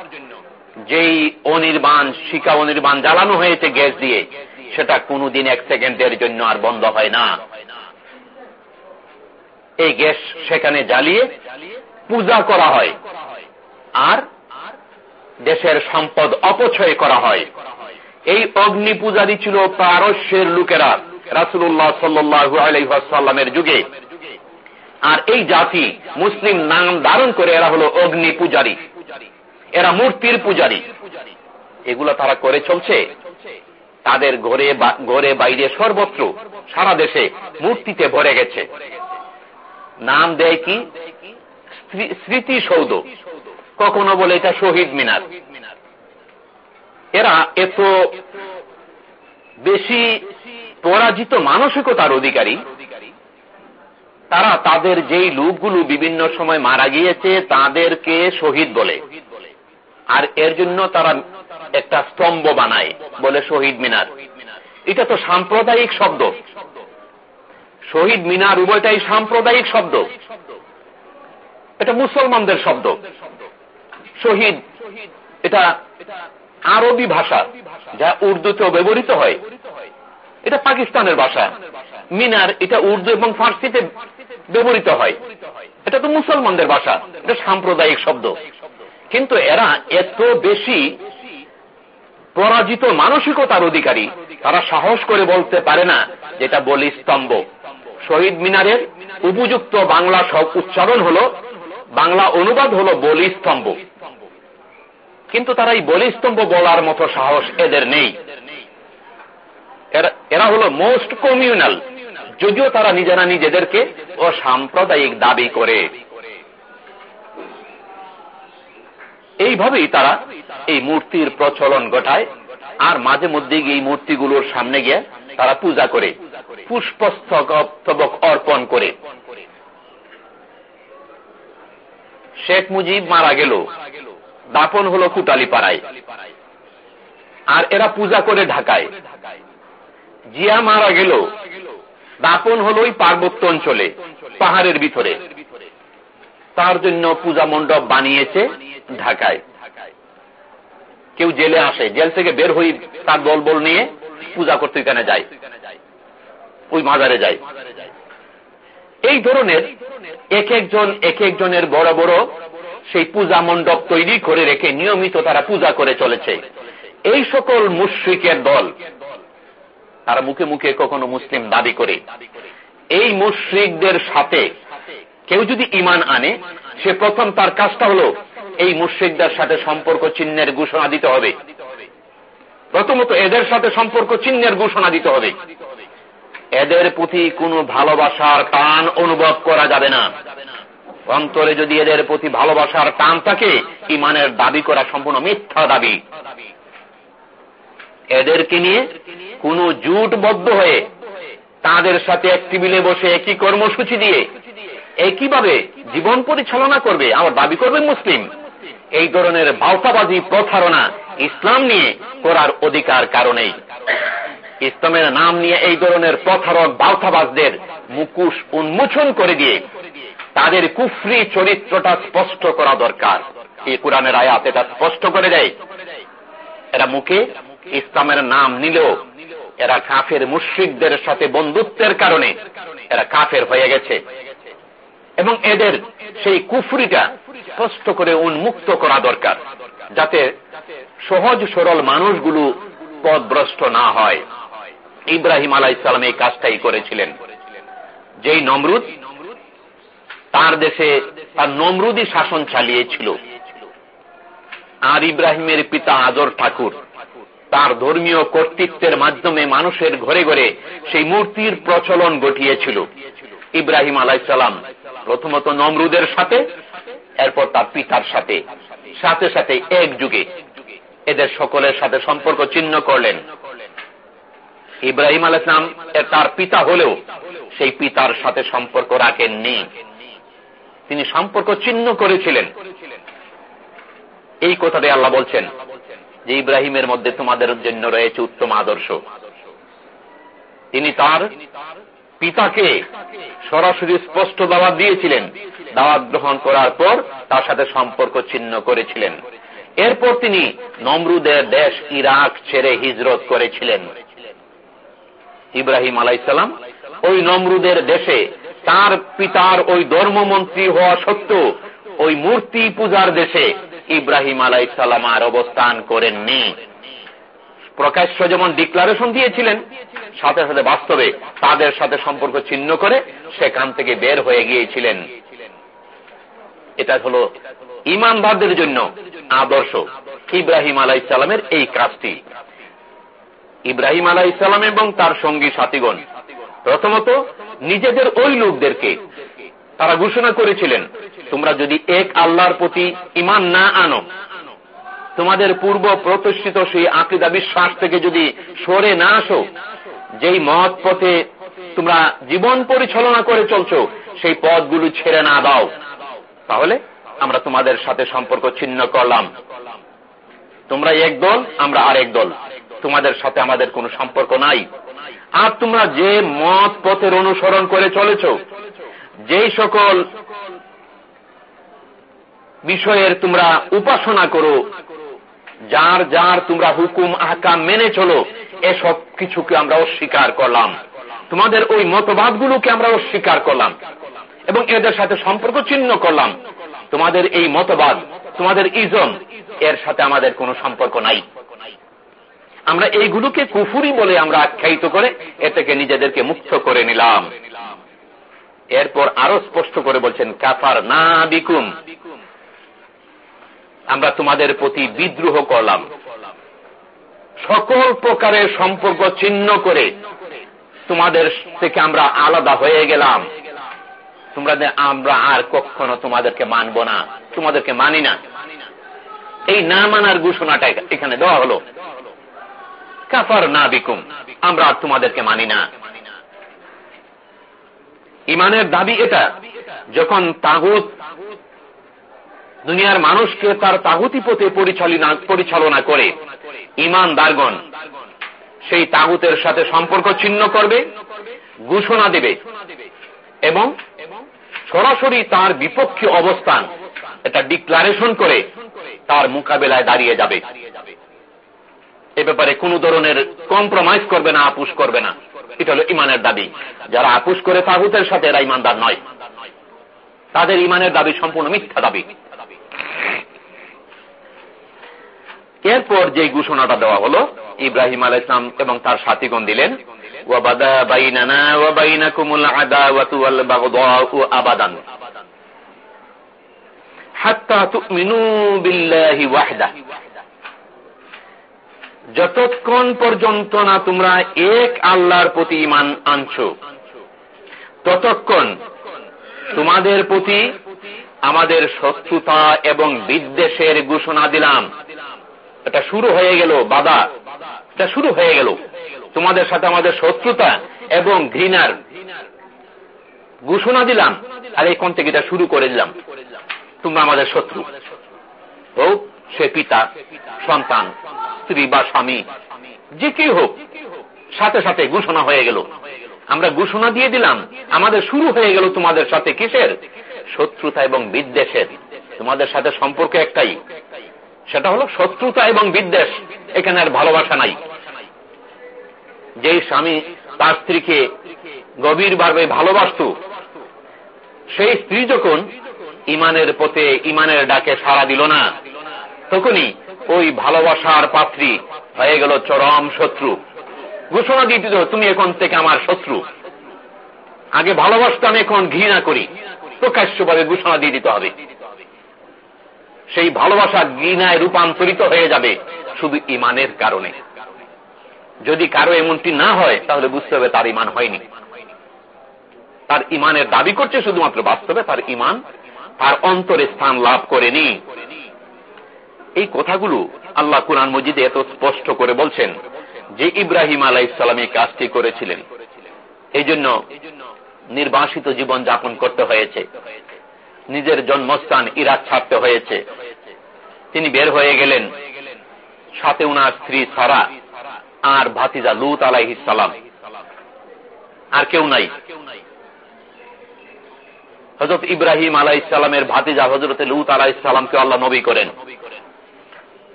Speaker 1: যেই অনির্বাণ, শিকা অনির্বাণ জ্বালানো হয়েছে গ্যাস দিয়ে, সেটা কোনদিন এক সেকেন্ডের জন্য আর বন্ধ হয় না। এই গ্যাস সেখানে জ্বালিয়ে পূজা করা হয়। আর দেশের সম্পদ অপচয় করা হয়। এই অগ্নি পূজারি ছিল পারস্যের লোকেরা রাসুল্লাহ সাল্লু আলাইসাল্লামের যুগে। আর এই জাতি মুসলিম নাম ধারণ করে এরা হলো অগ্নি পূজারী। এরা মূর্তির পূজারী। এগুলো তারা করে চলছে। তাদের ঘরে ঘরে বাইরে সর্বত্র সারা দেশে মূর্তিতে ভরে গেছে। নাম দেয় কি? স্মৃতিসৌধ। কখনো বলে এটা শহীদ মিনার। এরা এত বেশি পরাজিত মানসিকতার অধিকারী, তারা তাদের যেই লোকগুলো বিভিন্ন সময় মারা গিয়েছে, তাদেরকে শহীদ বলে। আর এর জন্য তারা একটা স্তম্ভ বানায় বলে শহীদ মিনার। এটা তো সাম্প্রদায়িক শব্দ। শহীদ মিনার উভয়টাই সাম্প্রদায়িক শব্দ। এটা মুসলমানদের শব্দ। শহীদ। এটা আরবি ভাষা, যা উর্দুতেও ব্যবহৃত হয়। এটা পাকিস্তানের ভাষা। মিনার এটা উর্দু এবং ফার্সিতে ব্যবহৃত হয়। এটা তো মুসলমানদের ভাষা, এটা সাম্প্রদায়িক শব্দ। কিন্তু এরা এত বেশি পরাজিত মানসিকতার অধিকারী, তারা সাহস করে বলতে পারে না যেটা বলি স্তম্ভ শহীদ মিনারের উপযুক্ত বাংলা সব উচ্চারণ হল, বাংলা অনুবাদ হল বলি স্তম্ভ কিন্তু তারা এই বলি স্তম্ভ বলার মতো সাহস এদের নেই। এরা হলো মোস্ট কমিউনাল যদিও তারা নিজেরা নিজেদেরকে অসাম্প্রদায়িক দাবি করে। এইভাবেই তারা এই মূর্তির প্রচলন ঘটায় আর মাঝে মধ্যে এই মূর্তিগুলোর সামনে গিয়ে তারা পূজা করে পুষ্পস্তবক অর্পণ করে। শেখ মুজিব মারা গেল। দাপন হলো কুটালি পাড়ায় আর এরা পূজা করে ঢাকায়। জিয়া মারা গেল। দাপন হলো ওই পার্বত্য অঞ্চলে, পাহাড়ের ভিতরে। তার জন্য পূজা মণ্ডপ বানিয়েছে ঢাকায়। কেউ জেলে আসে, জেল থেকে বের হই তার দল বল নিয়ে পূজা করতে এখানে যায়। ওই মাজারে যায়। এই ধরনের এক একজন, এক একজনের বড় বড় সেই পূজা মণ্ডপ তৈরি করে রেখে নিয়মিত তারা পূজা করে চলেছে। এই সকল মুশ্রিকের দল, তারা মুখে মুখে কখনো মুসলিম দাবি করে, এই মুশ্রিকদের সাথে কেউ যদি ইমান আনে, সে প্রথম তার কাজটা হলো এই মুশ্রিকদের সাথে সম্পর্ক চিহ্নের ঘোষণা দিতে হবে। প্রথমত এদের সাথে সম্পর্ক চিহ্নের ঘোষণা দিতে হবে। এদের প্রতি কোনো ভালোবাসার টান অনুভব করা যাবে না। অন্তরে যদি এদের প্রতি ভালোবাসার টান থাকে ইমানের দাবি করা সম্পূর্ণ মিথ্যা দাবি। এদেরকে নিয়ে কোন জুটবদ্ধ হয়ে তাদের সাথে এক টেবিলে বসে একই কর্মসূচি দিয়ে একইভাবে জীবন পরিচালনা করবে। আমার দাবি করবে মুসলিম। এই ধরনের বাউতাবাজি প্রথারণা ইসলাম নিয়ে করার অধিকার কারণেই। ইসলামের নাম নিয়ে এই ধরনের প্রথারক বাউতাবাজদের মুকুশ উন্মোচন করে দিয়ে তাদের কুফরি চরিত্রটা স্পষ্ট করা দরকার। এই কোরআনের আয়াত এটা স্পষ্ট করে দেয়। এরা মুখে ইসলামের নাম নিলেও এরা কাফের মুশ্রিকদের সাথে বন্ধুত্বের কারণে এরা কাফের হয়ে গেছে। এবং এদের সেই কুফরিটা স্পষ্ট করে উন্মুক্ত করা দরকার, যাতে সহজ সরল মানুষগুলো পদভ্রষ্ট না হয়। ইব্রাহিম আলাহ ইসলাম এই কাজটাই করেছিলেন। যেই নমরুদ তার দেশে তার নমরুদি শাসন চালিয়েছিল। আর ইব্রাহিমের পিতা আদর ঠাকুর, তার ধর্মীয় কর্তৃত্বের মাধ্যমে মানুষের ঘরে ঘরে সেই মূর্তির প্রচলন ঘটিয়েছিল। ইব্রাহিম আলাইসালাম প্রথমত নমরুদের সাথে, এরপর তার পিতার সাথে সাথে সাথে এক যুগে এদের সকলের সাথে সম্পর্ক চিহ্ন করলেন। ইব্রাহিম আল ইসলাম তার পিতা হলেও সেই পিতার সাথে সম্পর্ক রাখেননি। তিনি সম্পর্ক চিহ্ন করেছিলেন। এই কথাটাই আল্লাহ বলছেন যে ইব্রাহিমের মধ্যে তোমাদের জন্য রয়েছে উত্তম আদর্শ। তিনি তার পিতাকে সরাসরি স্পষ্ট দাওয়াত দিয়েছিলেন। দাওয়াত গ্রহণ করার পর তার সাথে সম্পর্ক চিহ্ন করেছিলেন। এরপর তিনি নমরুদের দেশ ইরাক ছেড়ে হিজরত করেছিলেন। ইব্রাহিম আলাইসালাম ওই নমরুদের দেশে তার পিতার ওই ধর্মমন্ত্রী হওয়া সত্ত্বেও ওই মূর্তি পূজার দেশে ইব্রাহিম আলাইসালাম আর অবস্থান করেননি। প্রকাশ্য যেমন ডিক্লারেশন দিয়েছিলেন, সাথে সাথে বাস্তবে তাদের সাথে সম্পর্ক ছিন্ন করে সেখান থেকে বের হয়ে গিয়েছিলেন। এটা হল ইমানদারদের জন্য আদর্শ ইব্রাহিম আলাহ ইসলামের এই কাজটি। ইব্রাহিম আলাহ ইসলাম এবং তার সঙ্গী সাথীগণ, প্রথমত নিজেদের ওই লোকদেরকে। তারা ঘোষণা করেছিলেন, তোমরা যদি এক আল্লাহর প্রতি ইমান না আনো, তোমাদের পূর্ব প্রতিষ্ঠিত সেই আকিদা বিশ্বাস থেকে যদি সরে না আসো, যেই মত পথে তোমরা জীবন পরিচালনা করে চলছো, সেই পথগুলো ছেড়ে না দাও। তাহলে আমরা তোমাদের সাথে সম্পর্ক ছিন্ন করলাম। তোমরা এক দল, আমরা আরেক দল। তোমাদের সাথে আমাদের কোনো সম্পর্ক নাই। আর তোমরা যে মত পথের অনুসরণ করে চলেছ, যেই সকল বিষয়ের তোমরা উপাসনা করো, যার যার তোমরা হুকুম, আহকাম মেনে চলো, এসব কিছুকে আমরা অস্বীকার করলাম। তোমাদের ওই মতবাদগুলোকে আমরা অস্বীকার করলাম এবং এদের সাথে সম্পর্ক চিহ্ন করলাম। তোমাদের এই মতবাদ, তোমাদের ইজম এর সাথে আমাদের কোনো সম্পর্ক নাই। আমরা এইগুলোকে কুফুরি বলে আমরা আখ্যায়িত করে এ থেকে নিজেদেরকে মুক্ত করে নিলাম। এরপর আরও স্পষ্ট করে বলছেন, কাফার না বিকুম। আমরা তোমাদের প্রতি বিদ্রোহ করলাম। সকল প্রকারের সম্পর্ক চিহ্ন করে তোমাদের থেকে আমরা আলাদা হয়ে গেলাম। তোমরা আমরা আর কখনো তোমাদেরকে মানব না, তোমাদেরকে মানি না। এই না মানার ঘোষণাটা এখানে দেওয়া হলো। কাফার না বিকুম আমরা আর তোমাদেরকে মানি না। ইমানের দাবি এটা, যখন তাগুত দুনিয়ার মানুষকে তার তাগুতি পথে পরিচালনা করে, ইমান ইমানদারগণ সেই তাগুতের সাথে সম্পর্ক ছিন্ন করবে, ঘোষণা দেবে এবং সরাসরি তার বিপক্ষে অবস্থান, এটা ডিক্লারেশন করে তার মোকাবেলায় দাঁড়িয়ে যাবে। এ ব্যাপারে কোন ধরনের কম্প্রোমাইজ করবে না, আপুষ করবে না। এটা হল ইমানের দাবি। যারা আপুষ করে তাগুতের সাথে, এরা ইমানদার নয়। তাদের ইমানের দাবি সম্পূর্ণ মিথ্যা দাবি। এরপর যে ঘোষণাটা দেওয়া হলো, ইব্রাহিম আল ইসলাম এবং তার সাথীগণ দিলেন আবাদান। যতক্ষণ পর্যন্ত না তোমরা এক আল্লাহর প্রতি ইমান আনছো, ততক্ষণ তোমাদের প্রতি আমাদের শত্রুতা এবং বিদ্বেষের ঘোষণা দিলাম। এটা শুরু হয়ে গেল, বাধা। এটা শুরু হয়ে গেল। তোমাদের সাথে আমাদের শত্রুতা এবং ঘৃণার ঘোষণা দিলাম আর এই কোন থেকে এটা শুরু করে দিলাম। তোমরা আমাদের শত্রু। হোক, সে পিতা, সন্তান স্ত্রী বা স্বামী, যে কেউ হোক, সাথে সাথে ঘোষণা হয়ে গেল। আমরা ঘোষণা দিয়ে দিলাম, আমাদের শুরু হয়ে গেল তোমাদের সাথে কিসের? শত্রুতা এবং বিদ্বেষের। তোমাদের সাথে সম্পর্ক একটাই। সেটা হলো শত্রুতা এবং বিদ্বেষ। এখানে আর ভালোবাসা নাই। যেই স্বামী তার স্ত্রীকে গভীরভাবে ভালোবাসত, সেই স্ত্রী যখন ইমানের পথে ইমানের ডাকে সাড়া দিল না, তখনই ওই ভালোবাসার পাত্রী হয়ে গেল চরম শত্রু। ঘোষণা দিত তুমি এখন থেকে আমার শত্রু। আগে ভালোবাসতাম, এখন ঘৃণা করি। প্রকাশ্যভাবে ঘোষণা দিয়ে দিতে হবে। সেই ভালোবাসা ঘৃণায় রূপান্তরিত হয়ে যাবে শুধু ইমানের কারণে। যদি কারও এমনটি না হয়, তাহলে বুঝতে হবে তার ইমান হয়নি। তার ইমানের দাবি করছে শুধুমাত্র বাস্তবে, তার ইমান, তার অন্তরে স্থান লাভ করেনি। এই কথাগুলো আল্লাহ কুরআন মজিদে এত স্পষ্ট করে বলছেন যে ইব্রাহিম আলাহ ইসলাম এই কাজটি করেছিলেন। এই জন্য নির্বাসিত জীবন যাপন করতে হয়েছে। নিজের জন্মস্থান ইরাক ছাড়তে হয়েছে। তিনি বের হয়ে গেলেন। সাথে উনার স্ত্রী সারা আর ভাতিজা লুত আলাইহ সালাম। আর কেউ নাই। হজরত ইব্রাহিম আলাহ ইসলামের ভাতিজা হজরত লুত আলাহ ইসলামকে আল্লাহ নবী করেন।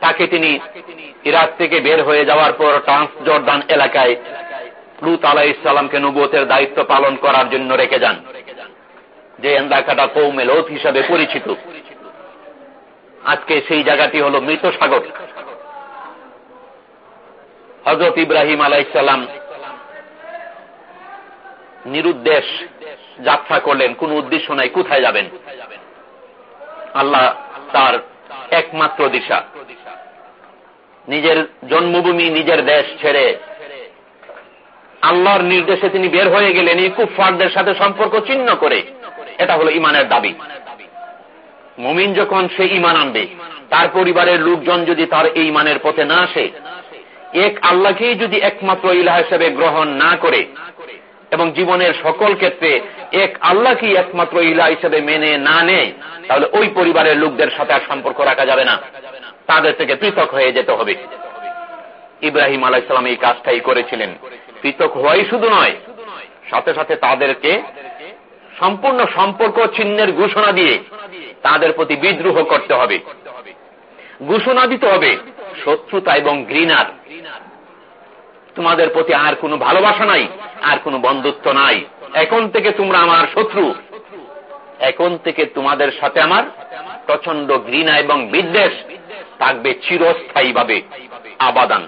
Speaker 1: তাকে তিনি ইরাক থেকে বের হয়ে যাওয়ার পর ট্রান্স জর্দান এলাকায় লুত আলাহ ইসলামকে নবুতের দায়িত্ব পালন করার জন্য রেখে যান, যে এন্দাকাটা কৌমে লোথ হিসাবে পরিচিত। আজকে সেই জায়গাটি হল মৃত সাগর। হজরত ইব্রাহিম আলাইসাল্লাম নিরুদ্দেশ যাত্রা করলেন, কোন উদ্দেশ্য নাই, কোথায় যাবেন? আল্লাহ তার একমাত্র দিশা। নিজের জন্মভূমি, নিজের দেশ ছেড়ে আল্লাহর নির্দেশে তিনি বের হয়ে গেলেন এই কুফারদের সাথে সম্পর্ক চিহ্ন করে। এটা হলো ইমানের দাবি। মুমিন যখন সে ইমান আনবে, তার পরিবারের লোকজন যদি তার এই ইমানের পথে না আসে, এক আল্লাহকেই যদি একমাত্র ইলাহ হিসেবে গ্রহণ না করে এবং জীবনের সকল ক্ষেত্রে এক আল্লাহকেই একমাত্র ইলাহ হিসেবে মেনে না নেয়, তাহলে ওই পরিবারের লোকদের সাথে আর সম্পর্ক রাখা যাবে না। তাদের থেকে পৃথক হয়ে যেতে হবে। ইব্রাহিম আলাইসালাম এই কাজটাই করেছিলেন। পৃথক হওয়াই শুধু নয়, সাথে সাথে তাদেরকে সম্পূর্ণ সম্পর্ক চিহ্নের ঘোষণা দিয়ে তাদের প্রতি বিদ্রোহ করতে হবে। ঘোষণা দিতে হবে, শত্রুতা এবং ঘৃণার। তোমাদের প্রতি আর কোনো ভালোবাসা নাই, আর কোনো বন্ধুত্ব নাই। এখন থেকে তোমরা আমার শত্রু। এখন থেকে তোমাদের সাথে আমার প্রচণ্ড ঘৃণা এবং বিদ্বেষ থাকবে চিরস্থায়ী ভাবে আবাদান।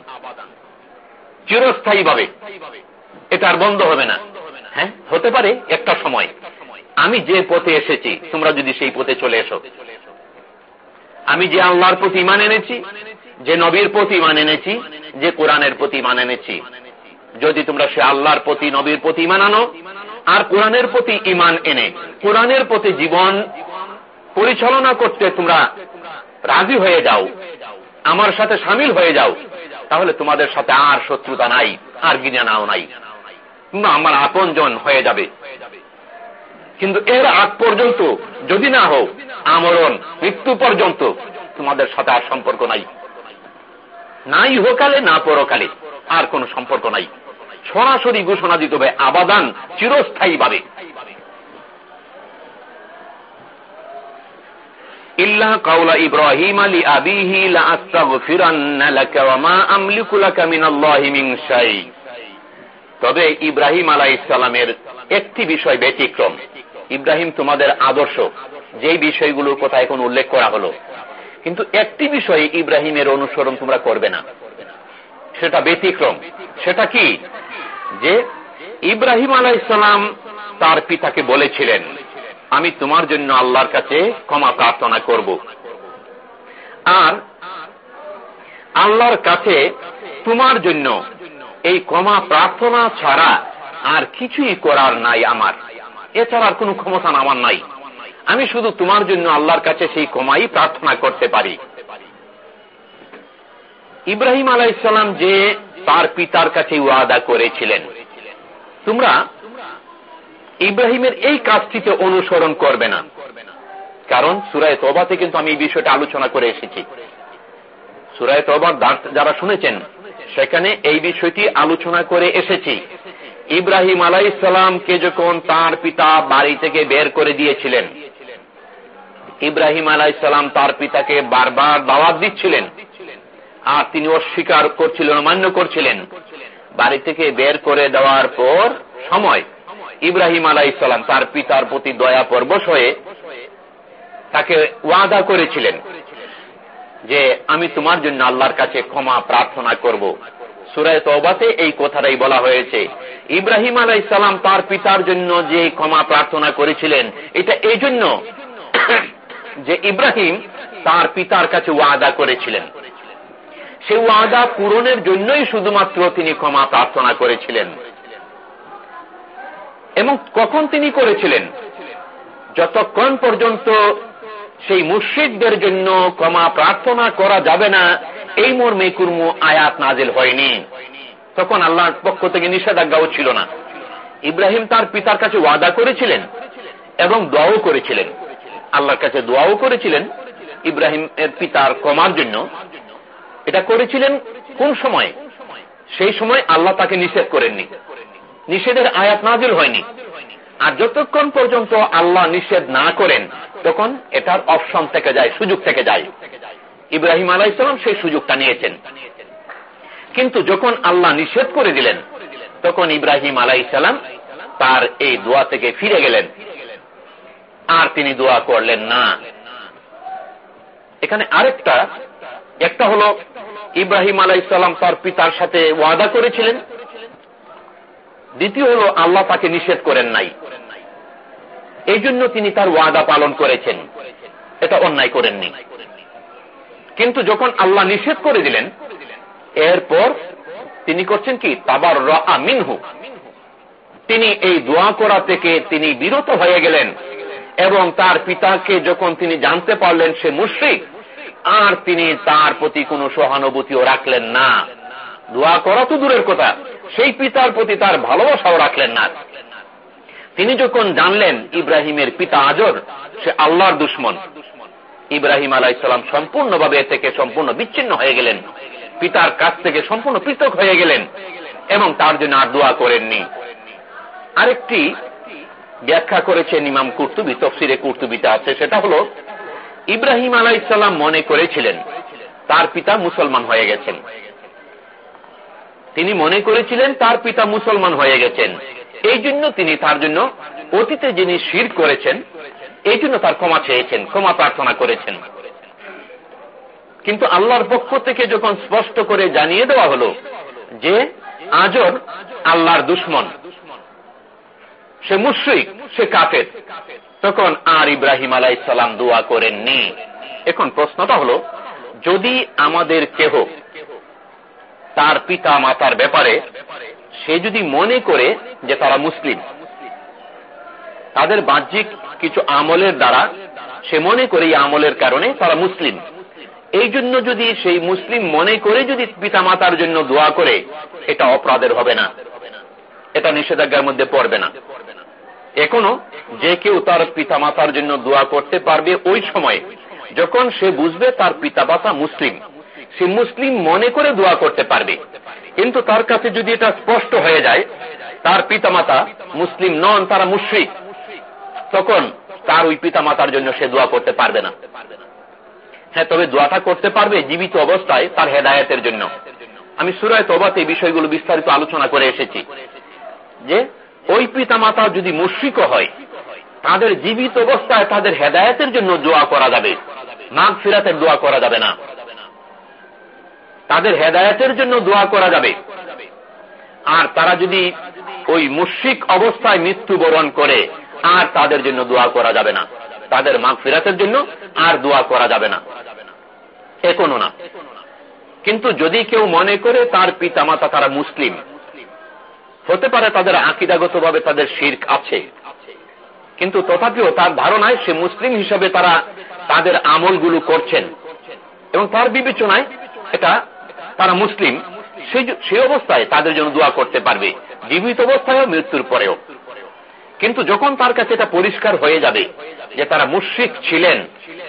Speaker 1: চিরস্থায়ী ভাবে এটা আর বন্ধ হবে না। হ্যাঁ হতে পারে একটা সময়। আমি যে পথে এসেছি, তোমরা যদি সেই পথে চলে এসো। আমি যে আল্লাহর প্রতি মান এনেছি, যে নবীর প্রতি মান এনেছি, যে কোরআনের প্রতি মান এনেছি। যদি তোমরা সে আল্লাহর প্রতি, নবীর প্রতি ইমান আনো, আর কোরআনের প্রতি ইমান এনে, কোরআনের প্রতি জীবন পরিচালনা করতে তোমরা রাজি হয়ে যাও। আমার সাথে সামিল হয়ে যাও। তাহলে তোমাদের সাথে আর শত্রুতা নাই, আর গিনা নাও নাই। তোমরা আমার আপনজন হয়ে যাবে। কিন্তু এর আগ পর্যন্ত যদি না হোক, আমরণ মৃত্যু পর্যন্ত তোমাদের সাথে আর সম্পর্ক নাই। নাই হোকালে, না পরকালে আর কোন সম্পর্ক নাই। সরাসরি ঘোষণা দিতে হবে, আবাদান চিরস্থায়ী ভাবে তবে ইব্রাহিম আলাহ ইসলামের একটি বিষয় ব্যতিক্রম। ইব্রাহিম তোমাদের আদর্শ, যেই বিষয়গুলোর কথা এখন উল্লেখ করা হলো। কিন্তু একটি বিষয়ে ইব্রাহিমের অনুসরণ তোমরা করবে না। সেটা ব্যতিক্রম। সেটা কি? যে ইব্রাহিম আলাহ ইসলাম তার পিতাকে বলেছিলেন আমি তোমার জন্য আল্লাহর কাছে ক্ষমা প্রার্থনা করব। আর আল্লাহর কাছে তোমার জন্য এই ক্ষমা প্রার্থনা ছাড়া আর কিছুই করার নাই আমার। এছাড়া আর কোন ক্ষমতা আমার নাই। আমি শুধু তোমার জন্য আল্লাহর কাছে সেই ক্ষমাই প্রার্থনা করতে পারি। ইব্রাহিম আলাইসাল্লাম যে তার পিতার কাছে ওয়াদা করেছিলেন। তোমরা ইব্রাহিমের এই কাজটিতে অনুসরণ করবে না। কারণ সুরায় তবাতে কিন্তু আমি এই বিষয়টা আলোচনা করে এসেছি। সুরায় তবার যারা শুনেছেন, সেখানে এই বিষয়টি আলোচনা করে এসেছি। ইব্রাহিম আলাই সালামকে যখন তার পিতা বাড়ি থেকে বের করে দিয়েছিলেন, ইব্রাহিম আলাই সালাম তার পিতাকে বারবার দাওয়াত দিচ্ছিলেন। আর তিনি অস্বীকার করছিলেন মান্য করছিলেন। বাড়ি থেকে বের করে দেওয়ার পর সময় ইব্রাহিম আলাই সালাম তার পিতার প্রতি দয়া পরবশ হয়ে তাকে ওয়াদা করেছিলেন যে আমি তোমার জন্য আল্লাহর কাছে ক্ষমা প্রার্থনা করব। সুরায় তবাতে এই কথাটাই বলা হয়েছে। ইব্রাহিম আলাই সালাম তার পিতার জন্য যে ক্ষমা প্রার্থনা করেছিলেন, এটা এই জন্য যে ইব্রাহিম তার পিতার কাছে ওয়াদা করেছিলেন। সে ওয়াদা পূরণের জন্যই শুধুমাত্র তিনি ক্ষমা প্রার্থনা করেছিলেন। এবং কখন তিনি করেছিলেন? যতক্ষণ পর্যন্ত সেই মুর্শিদদের জন্য ক্ষমা প্রার্থনা করা যাবে না, এই মর্মে কুর্ম আয়াত নাজিল হয়নি। তখন আল্লাহর পক্ষ থেকে নিষেধাজ্ঞাও ছিল না। ইব্রাহিম তার পিতার কাছে ওয়াদা করেছিলেন এবং দোয়াও করেছিলেন। আল্লাহর কাছে দোয়াও করেছিলেন ইব্রাহিম এর পিতার কমার জন্য। এটা করেছিলেন কোন সময়? সেই সময় আল্লাহ তাকে নিষেধ করেননি। নিষেধের আয়াত নাজিল হয়নি। আর যতক্ষণ পর্যন্ত আল্লাহ নিষেধ না করেন, তখন এটার অপশন থেকে যায়, সুযোগ থেকে যায়। ইব্রাহিম আলাহ ইসলাম সেই সুযোগটা নিয়েছেন। কিন্তু যখন আল্লাহ নিষেধ করে দিলেন, তখন ইব্রাহিম আলাহ ইসলাম তার এই দোয়া থেকে ফিরে গেলেন। আর তিনি দোয়া করলেন না। এখানে আরেকটা, একটা হলো ইব্রাহিম আলাহ ইসলাম তার পিতার সাথে ওয়াদা করেছিলেন। দ্বিতীয় হলো, আল্লাহ তাকে নিষেধ করেন নাই। এই জন্য তিনি তার ওয়াদা পালন করেছেন। এটা অন্যায় করেননি। কিন্তু যখন আল্লাহ নিষেধ করে দিলেন, এরপর তিনি করছেন কি? তাবার মিনহু। তিনি এই দোয়া করা থেকে তিনি বিরত হয়ে গেলেন এবং তার পিতাকে যখন তিনি জানতে পারলেন সে মুশ্রিক, আর তিনি তার প্রতি কোনো সহানুভূতিও রাখলেন না। দোয়া করা তো দূরের কথা। সেই পিতার প্রতি তার ভালোবাসাও রাখলেন না। তিনি যখন জানলেন ইব্রাহিমের পিতা আজর, সে আল্লাহর দুশ্মন। ইব্রাহিম আলাইসালাম সম্পূর্ণভাবে থেকে সম্পূর্ণ বিচ্ছিন্ন হয়ে গেলেন। পিতার কাছ থেকে সম্পূর্ণ পৃথক হয়ে গেলেন এবং তার জন্য আর দোয়া করেননি। আরেকটি ব্যাখ্যা করেছেন ইমাম কুর্তুবি, তফসিরে কুর্তুবিতে আছে, সেটা হল, ইব্রাহিম আলাইসাল্লাম মনে করেছিলেন, তার পিতা মুসলমান হয়ে গেছেন। তিনি মনে করেছিলেন তার পিতা মুসলমান হয়ে গেছেন। এই জন্য তিনি তার জন্য অতীতে যিনি শির করেছেন, এই জন্য তার ক্ষমা চেয়েছেন, ক্ষমা প্রার্থনা করেছেন। কিন্তু আল্লাহর পক্ষ থেকে যখন স্পষ্ট করে জানিয়ে দেওয়া হলো যে আজর আল্লাহর দুশ্মন, সে মুশ্রিক, সে কাফের, তখন আর ইব্রাহিম আলাই সালাম দোয়া করেননি। এখন প্রশ্নটা হলো, যদি আমাদের কেহ তার পিতা মাতার ব্যাপারে, সে যদি মনে করে যে তারা মুসলিম, তাদের বাহ্যিক কিছু আমলের দ্বারা সে মনে করে এই আমলের কারণে তারা মুসলিম। এই জন্য যদি সেই মুসলিম মনে করে যদি পিতা মাতার জন্য দোয়া করে, এটা অপরাধের হবে না। এটা নিষেধাজ্ঞার মধ্যে পড়বে না। এখনও যে কেউ তার পিতা মাতার জন্য দোয়া করতে পারবে ওই সময়, যখন সে বুঝবে তার পিতা মাতা মুসলিম। সে মুসলিম মনে করে দোয়া করতে পারবে। কিন্তু তার কাছে যদি এটা স্পষ্ট হয়ে যায়, তার পিতা মাতা মুসলিম নন, তারা মুশ্রিক। তখন তার ওই পিতা মাতার জন্য সে দোয়া করতে পারবে না। হ্যাঁ তবে দোয়াটা করতে পারবে জীবিত অবস্থায় তার হেদায়তের জন্য। আমি সুরায় তবাতে এই বিষয়গুলো বিস্তারিত আলোচনা করে এসেছি। যে ওই পিতা মাতা যদি মুশ্রিক হয়, তাদের জীবিত অবস্থায় তাদের হেদায়তের জন্য দোয়া করা যাবে। নাগ ফিরাতের দোয়া করা যাবে না। তাদের হেদায়তের জন্য দোয়া করা যাবে। আর তারা যদি ওই মুশ্রিক অবস্থায় মৃত্যুবরণ করে, আর তাদের জন্য দোয়া করা যাবে না। তাদের মাঘ ফিরাতের জন্য আর দোয়া করা যাবে না। এখনও না। কিন্তু যদি কেউ মনে করে তার পিতা মাতা তারা মুসলিম, হতে পারে তাদের আকিদাগত ভাবে তাদের শির্ক আছে। কিন্তু তথাপিও তার ধারণায় সে মুসলিম হিসাবে তারা তাদের আমলগুলো করছেন। এবং তার বিবেচনায় এটা তারা মুসলিম সেই অবস্থায় তাদের জন্য দোয়া করতে পারবে। জীবিত অবস্থায় মৃত্যুর পরেও। কিন্তু যখন তার কাছে এটা পরিষ্কার হয়ে যাবে যে তারা মুশ্রিক ছিলেন,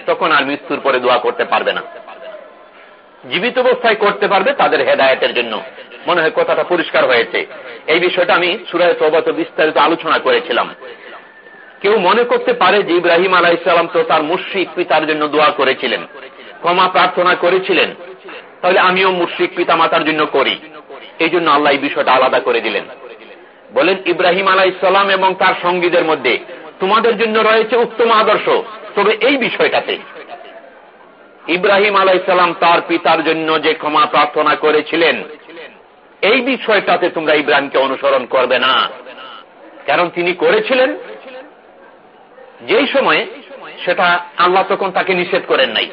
Speaker 1: তখন আর মৃত্যুর পরে দোয়া করতে পারবে না। জীবিত অবস্থায় করতে পারবে তাদের হেদায়তের জন্য। মনে হয় কথাটা পরিষ্কার হয়েছে। এই বিষয়টা আমি সুরায় তবত বিস্তারিত আলোচনা করেছিলাম। কেউ মনে করতে পারে যে ইব্রাহিম আলাহ তো তার মুশ্রিক পিতার জন্য দোয়া করেছিলেন। ক্ষমা প্রার্থনা করেছিলেন। তাহলে আমিও মুশ্রিক পিতা মাতার জন্য করি। এই জন্য আল্লাহ এই বিষয়টা আলাদা করে দিলেন। বলেন, ইব্রাহিম আলাহ ইসলাম এবং তার সঙ্গীদের মধ্যে তোমাদের জন্য রয়েছে উত্তম আদর্শ। তবে এই বিষয়টাতে ইব্রাহিম আলাইসাল্লাম তার পিতার জন্য যে ক্ষমা প্রার্থনা করেছিলেন, এই বিষয়টাতে তোমরা ইব্রাহিমকে অনুসরণ করবে না। কারণ তিনি করেছিলেন। যেই সময়ে সেটা আল্লাহ তখন তাকে নিষেধ করেন নাই।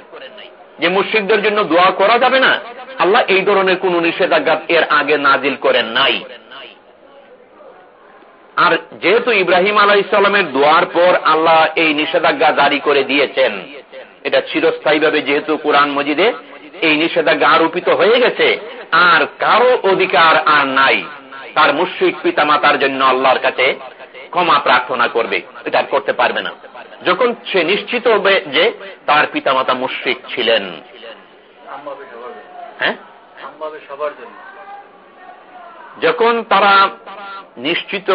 Speaker 1: যে মুশ্রিকদের জন্য দোয়া করা যাবে না, আল্লাহ এই ধরনের কোন নিষেধাজ্ঞা এর আগে নাজিল করেন নাই। আর যেহেতু ইব্রাহিম আলাহ ইসলামের দোয়ার পর আল্লাহ এই নিষেধাজ্ঞা জারি করে দিয়েছেন, এটা চিরস্থায়ীভাবে যেহেতু কোরআন মজিদে এই নিষেধাজ্ঞা আরোপিত হয়ে গেছে, আর কারও অধিকার আর নাই। তার মুশ্রিক পিতা মাতার জন্য আল্লাহর কাছে ক্ষমা প্রার্থনা করবে, এটা করতে পারবে না। যখন সে নিশ্চিত হবে যে তার পিতা মাতা মুশ্রিক ছিলেন। হ্যাঁ? যখন তারা নিশ্চিত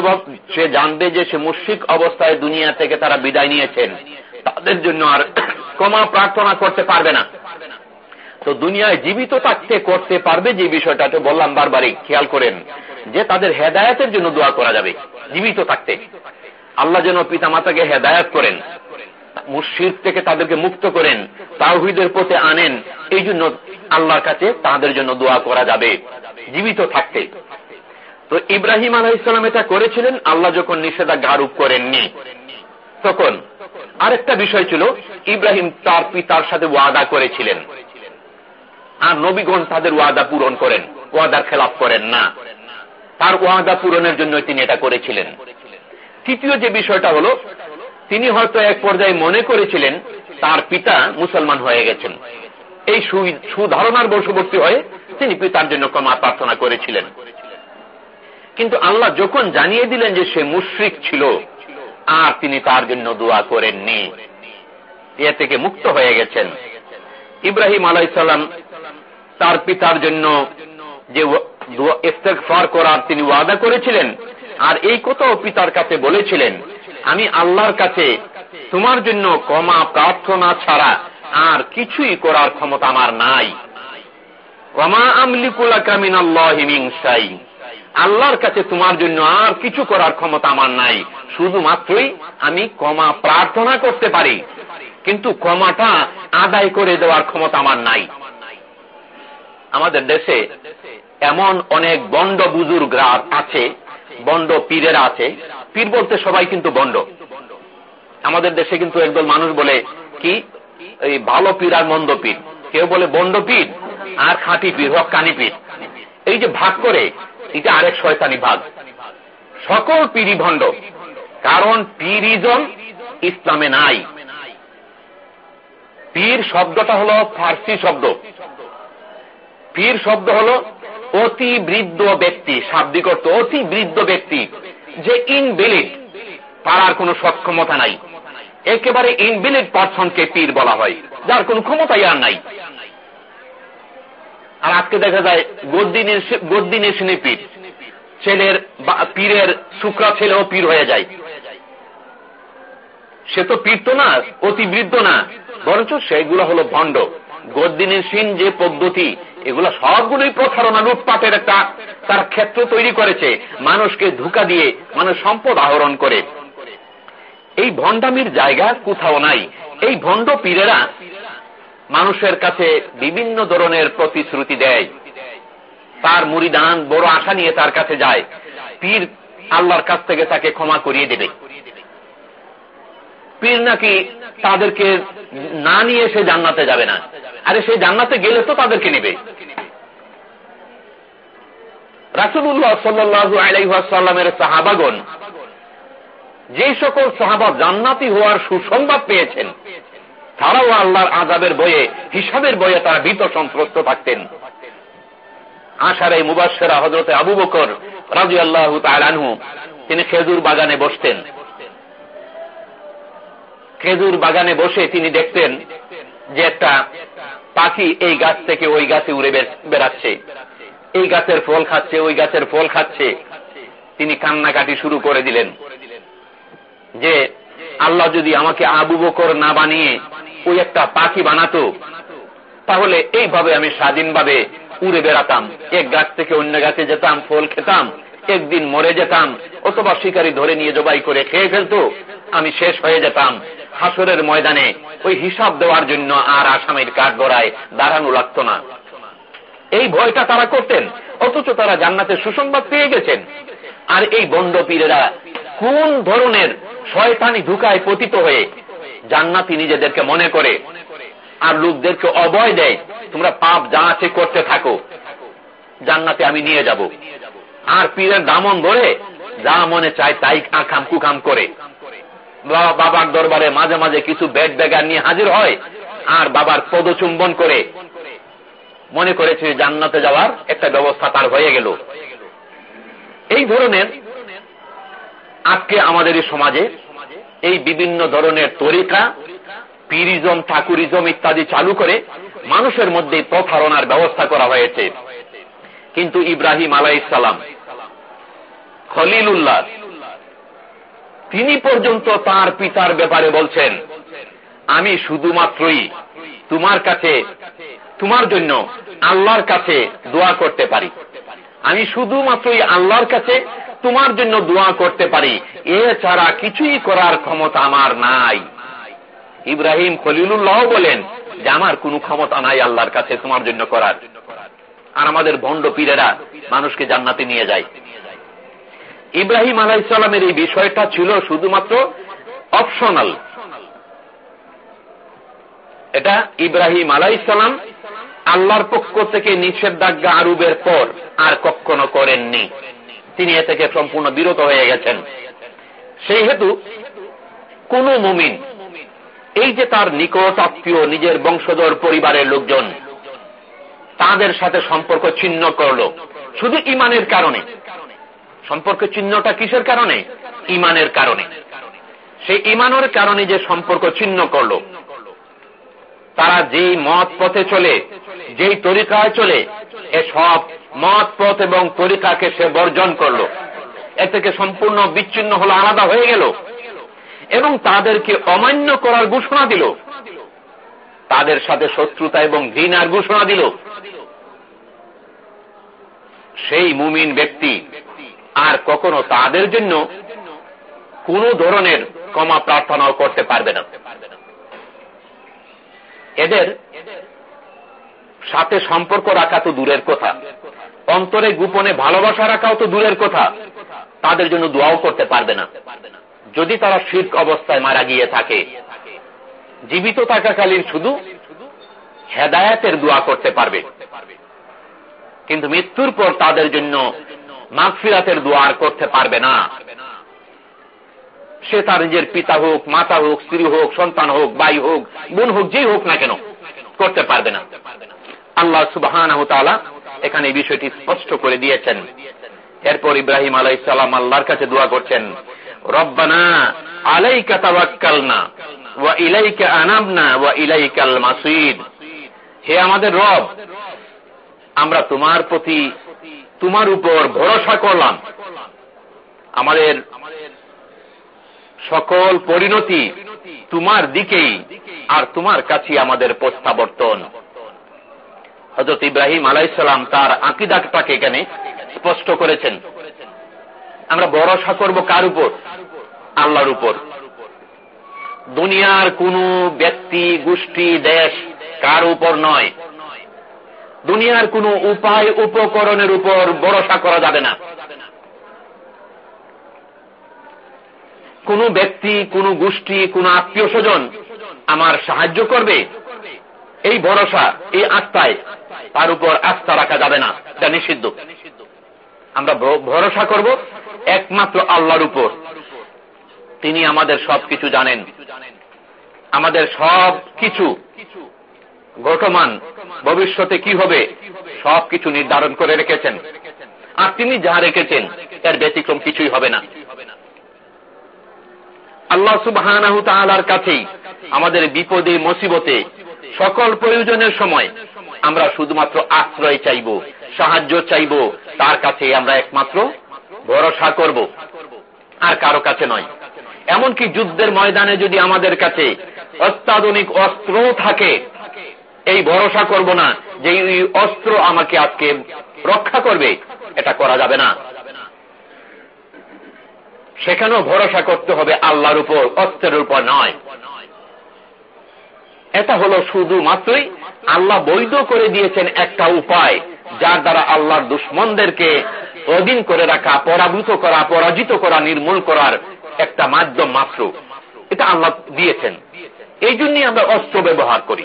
Speaker 1: সে জানবে যে সে মুশ্রিক অবস্থায় দুনিয়া থেকে তারা বিদায় নিয়েছেন, তাদের জন্য আর ক্ষমা প্রার্থনা করতে পারবে না। তো দুনিয়ায় জীবিত থাকতে, করতে পারবে যে বিষয়টা বললাম বারবারই, খেয়াল করেন, যে তাদের হেদায়তের জন্য দোয়া করা যাবে, জীবিত থাকতে। আল্লাহ যেন পিতা মাতাকে হেদায়ত করেন মুশিদ থেকে তাদেরকে মুক্ত করেন, তাওহিদের পথে আনেন, এই জন্য আল্লাহর কাছে তাদের জন্য দোয়া করা যাবে, জীবিত থাকতে। তো ইব্রাহিম আলাহ ইসলাম এটা করেছিলেন, আল্লাহ যখন নিষেধাজ্ঞা আরোপ করেননি। তখন আরেকটা বিষয় ছিল, ইব্রাহিম তার পিতার সাথে ওয়াদা করেছিলেন। আর নবীগণ তাদের ওয়াদা পূরণ করেন, ওয়াদার খেলাপ করেন না। তার ওয়াদা পূরণের জন্য তিনি এটা করেছিলেন। তৃতীয় যে বিষয়টা হল, তিনি হয়তো এক পর্যায়ে মনে করেছিলেন তার পিতা মুসলমান হয়ে গেছেন। এই সুধারণার বশবর্তী হয়ে তিনি পিতার জন্য ক্ষমা প্রার্থনা করেছিলেন। কিন্তু আল্লাহ যখন জানিয়ে দিলেন যে সে মুশ্রিক ছিল, আর তিনি তার জন্য দোয়া করেননি, এ থেকে মুক্ত হয়ে গেছেন। ইব্রাহিম আলাইসাল্লাম তার পিতার জন্য যে ইস্তেকফার করার তিনি ওয়াদা করেছিলেন আর এই কথাও পিতার কাছে বলেছিলেন, আমি আল্লাহর কাছে তোমার জন্য কমা প্রার্থনা ছাড়া আর কিছুই করার ক্ষমতা আমার নাই। আল্লাহর কাছে তোমার জন্য আর কিছু করার ক্ষমতা আমার নাই। শুধুমাত্রই আমি কমা প্রার্থনা করতে পারি, কিন্তু ক্ষমাটা আদায় করে দেওয়ার ক্ষমতা আমার নাই। আমাদের দেশে এমন অনেক বন্ড বুজুর্গরা আছে বন্ড পীরেরা আছে। পীর বলতে সবাই কিন্তু বন্ড। আমাদের দেশে কিন্তু একদল মানুষ বলে, কি? এই ভালো পীর আর মন্দ পীর। কেউ বলে, বন্ড পীর আর খাঁটি পীর হকানি পীর। এই যে ভাগ করে, এটা আরেক শয়তানি ভাগ। সকল পীরই ভণ্ড, কারণ পীরিজম ইসলামে নাই। পীর শব্দটা হলো ফার্সি শব্দ। পীর শব্দ হলো অতি বৃদ্ধ ব্যক্তি, শাব্দিক অর্থ অতি বৃদ্ধ ব্যক্তি, যে ইনভ্যালিড আর কোন সক্ষমতা নাই। একেবারে ইনভ্যালিড পার্সনকে পীর বলা হয়, যার কোন ক্ষমতাই আর নাই। আর আজকে দেখা যায়, গদ্দিনের শুনে পীর, ছেলের পীরের শুক্রা ছেলেও পীর হয়ে যায়। সে তো পীর তো না, অতি বৃদ্ধ না, বরঞ্চ সেগুলো হলো ভণ্ড। গদ্দিনের সিন যে পদ্ধতি এগুলো সবগুলোই প্রসারণা লুটপাটের একটা তার ক্ষেত্র তৈরি করেছে। মানুষকে ধোকা দিয়ে মানুষ সম্পদ আহরণ করে। এই ভণ্ডামির জায়গা কোথাও নাই। এই ভণ্ড পীরেরা মানুষের কাছে বিভিন্ন ধরনের প্রতিশ্রুতি দেয়। তার মুড়িদান বড় আশা নিয়ে তার কাছে যায়। পীর আল্লাহর কাছ থেকে তাকে ক্ষমা করিয়ে দেবে। পীর নাকি তাদেরকে না নিয়ে সে জান্নাতে যাবে না? আরে সে জান্নাতে গেলে তো তাদেরকে নেবে। রাসুল্লাহ সাল্লু আলাইসাল্লামের সাহাবাগন যে সকল সাহাবা জান্নাতি হওয়ার সুসংবাদ পেয়েছেন, তারাও আল্লাহর আজাবের বয়ে হিসাবের বয়ে তারা ভীত সন্ত্রস্ত থাকতেন। আশার এই মুবাসেরা হজরতে আবু বকর রাজু আল্লাহ তিনি খেজুর বাগানে বসতেন। খেজুর বাগানে বসে তিনি দেখতেন যে একটা পাখি এই গাছ থেকে ওই গাছে উড়ে বেড়াচ্ছে। এই গাছের ফল খাচ্ছে, ওই গাছের ফল খাচ্ছে। তিনি কান্নাকাটি শুরু করে দিলেন যে আল্লাহ যদি আমাকে আবু বকর না বানিয়ে ওই একটা পাখি বানাতো, তাহলে এইভাবে আমি স্বাধীনভাবে উড়ে বেড়াতাম। এক গাছ থেকে অন্য গাছে যেতাম, ফল খেতাম, একদিন মরে যেতাম, অথবা শিকারী ধরে নিয়ে জবাই করে খেয়ে ফেলতো, আমি শেষ হয়ে যেতাম। হাসরের ময়দানে ওই হিসাব দেওয়ার জন্য আর আসামের কাঠ গড়ায় দাঁড়ানো লাগত না। এই ভয়টা তারা করতেন, অথচ তারা জান্নাতের সুসংবাদ পেয়ে গেছেন। আর এই বন্ড পীরেরা কোন ধরনের শয়তানি ধুকায় পতিত হয়ে জান্নাতি নিজেদেরকে মনে করে আর লোকদেরকে অবয় দেয়, তোমরা পাপ যা আছে করতে থাকো, জান্নাতে আমি নিয়ে যাব। আর পীরের দামন ধরে যা মনে চায় তাই আখাম কুখাম করে। বাবার দরবারে মাঝে মাঝে কিছু ব্যাগ ব্যাগার নিয়ে হাজির হয় আর বাবার পদচুম্বন করে মনে করেছে জান্নাতে যাওয়ার একটা ব্যবস্থা তার হয়ে গেল। এই ধরনের আজকে আমাদের এই সমাজে এই বিভিন্ন ধরনের তরিকা পিরিজম ঠাকুরিজম ইত্যাদি চালু করে মানুষের মধ্যে প্রতারণার ব্যবস্থা করা হয়েছে। কিন্তু ইব্রাহিম আলাইসালাম খলিলুল্লাহ তিনি পর্যন্ত তার পিতার ব্যাপারে বলছেন, আমি শুধুমাত্রই তোমার কাছে, তোমার জন্য আল্লাহর কাছে দোয়া করতে পারি। আমি শুধুমাত্রই আল্লাহর কাছে তোমার জন্য দোয়া করতে পারি। এছাড়া কিছুই করার ক্ষমতা আমার নাই। ইব্রাহিম খলিলুল্লাহ বলেন যে, আমার কোনো ক্ষমতা নাই আল্লাহর কাছে তোমার জন্য করার। আর আমাদের ভণ্ড পীরেরা মানুষকে জান্নাতে নিয়ে যায়। ইব্রাহিম আলাইসালামের এই বিষয়টা ছিল শুধুমাত্র অপশনাল এটা ইব্রাহিম আলাইসালাম আল্লাহর পক্ষ থেকে নিষেধাজ্ঞা আরুবের পর আর কখনো করেননি। তিনি এ থেকে সম্পূর্ণ বিরত হয়ে গেছেন। সেই হেতু কোন মুমিন, এই যে তার নিকট আত্মীয়, নিজের বংশধর পরিবারের লোকজন, তাদের সাথে সম্পর্ক ছিন্ন করল, শুধু ইমানের কারণে। সম্পর্ক চিহ্নটা কিসের কারণে? ইমানের কারণে। সেই ইমানের কারণে যে সম্পর্ক ছিন্ন করল। তারা যেই মত পথে চলে, যেই তরিকায় চলে, এ সব মত পথ এবং তরিকাকে সে বর্জন করল। এ থেকে সম্পূর্ণ বিচ্ছিন্ন হলো, আলাদা হয়ে গেল। এবং তাদেরকে অমান্য করার ঘোষণা দিল। তাদের সাথে শত্রুতা এবং দিনার ঘোষণা দিল। সেই মুমিন ব্যক্তি আর কখনো তাদের জন্য কোন ধরনের ক্ষমা প্রার্থনাও করতে পারবে না। এদের সাথে সম্পর্ক রাখা তো দূরের কথা। অন্তরে গোপনে ভালোবাসা রাখাও তো দূরের কথা। তাদের জন্য দোয়াও করতে পারবে না। যদি তারা শীর্ক অবস্থায় মারা গিয়ে থাকে, জীবিত থাকাকালীন শুধু হেদায়াতের দোয়া করতে পারবে। কিন্তু মৃত্যুর পর তাদের জন্য মাগফিরাতের দোয়ার করতে পারবে না। সে তার নিজের পিতা হোক, মাতা হোক, স্ত্রী হোক, সন্তান হোক, ভাই হোক, বোন হোক, যেই হোক না কেন, করতে পারবে না। আল্লাহ সুবাহ এখানে এই বিষয়টি স্পষ্ট করে দিয়েছেন। এরপর ইব্রাহিম আলাই সালাম আল্লাহর কাছে দোয়া করছেন, রব্বানা আলাইকা তাওয়াক্কালনা ওয়া ইলাইকা আনাবনা ওয়া ইলাইকাল মাসিদ। হে আমাদের রব, আমরা তোমার প্রতি তোমার উপর ভরসা করলাম। আমাদের সকল পরিণতি তোমার দিকেই আর তোমার কাছে আমাদের প্রত্যাবর্তন। হজরত ইব্রাহিম আলাইসালাম তার আকিদাটাকে এখানে স্পষ্ট করেছেন। আমরা ভরসা করব কার উপর? আল্লাহর উপর। দুনিয়ার কোন ব্যক্তি, গোষ্ঠী, দেশ কার উপর নয়। দুনিয়ার কোন উপায় উপকরণের উপর ভরসা করা যাবে না। কোন ব্যক্তি, কোন গোষ্ঠী, কোন আত্মীয় স্বজন আমার সাহায্য করবে? এই ভরসা, এই আস্থায় তার উপর আস্থা রাখা যাবে না। এটা নিষিদ্ধ। আমরা ভরসা করব একমাত্র আল্লাহর উপর। তিনি আমাদের সব কিছু জানেন। আমাদের সব কিছু ঘটমান ভবিষ্যতে কি হবে, সব কিছু নির্ধারণ করে রেখেছেন। আর তিনি যা রেখেছেন, এর ব্যতিক্রম কিছুই হবে না। আল্লাহ সুবাহ কাছেই আমাদের বিপদে, মুসিবতে, সকল প্রয়োজনের সময় আমরা শুধুমাত্র আশ্রয় চাইব, সাহায্য চাইব, তার কাছে আমরা একমাত্র ভরসা করব, আর কারও কাছে নয়। এমনকি যুদ্ধের ময়দানে যদি আমাদের কাছে অত্যাধুনিক অস্ত্র থাকে এই ভরসা করব না যে এই অস্ত্র আমাকে আজকে রক্ষা করবে, এটা করা যাবে না। সেখানেও ভরসা করতে হবে আল্লাহর উপর, অস্ত্রের উপর নয়। এটা হলো শুধুমাত্রই আল্লাহ বৈধ করে দিয়েছেন একটা উপায়, যার দ্বারা আল্লাহর দুশ্মনদেরকে অধীন করে রাখা, পরাভূত করা, পরাজিত করা, নির্মূল করার একটা মাধ্যম মাত্র। এটা আল্লাহ দিয়েছেন। এই জন্যই আমরা অস্ত্র ব্যবহার করি।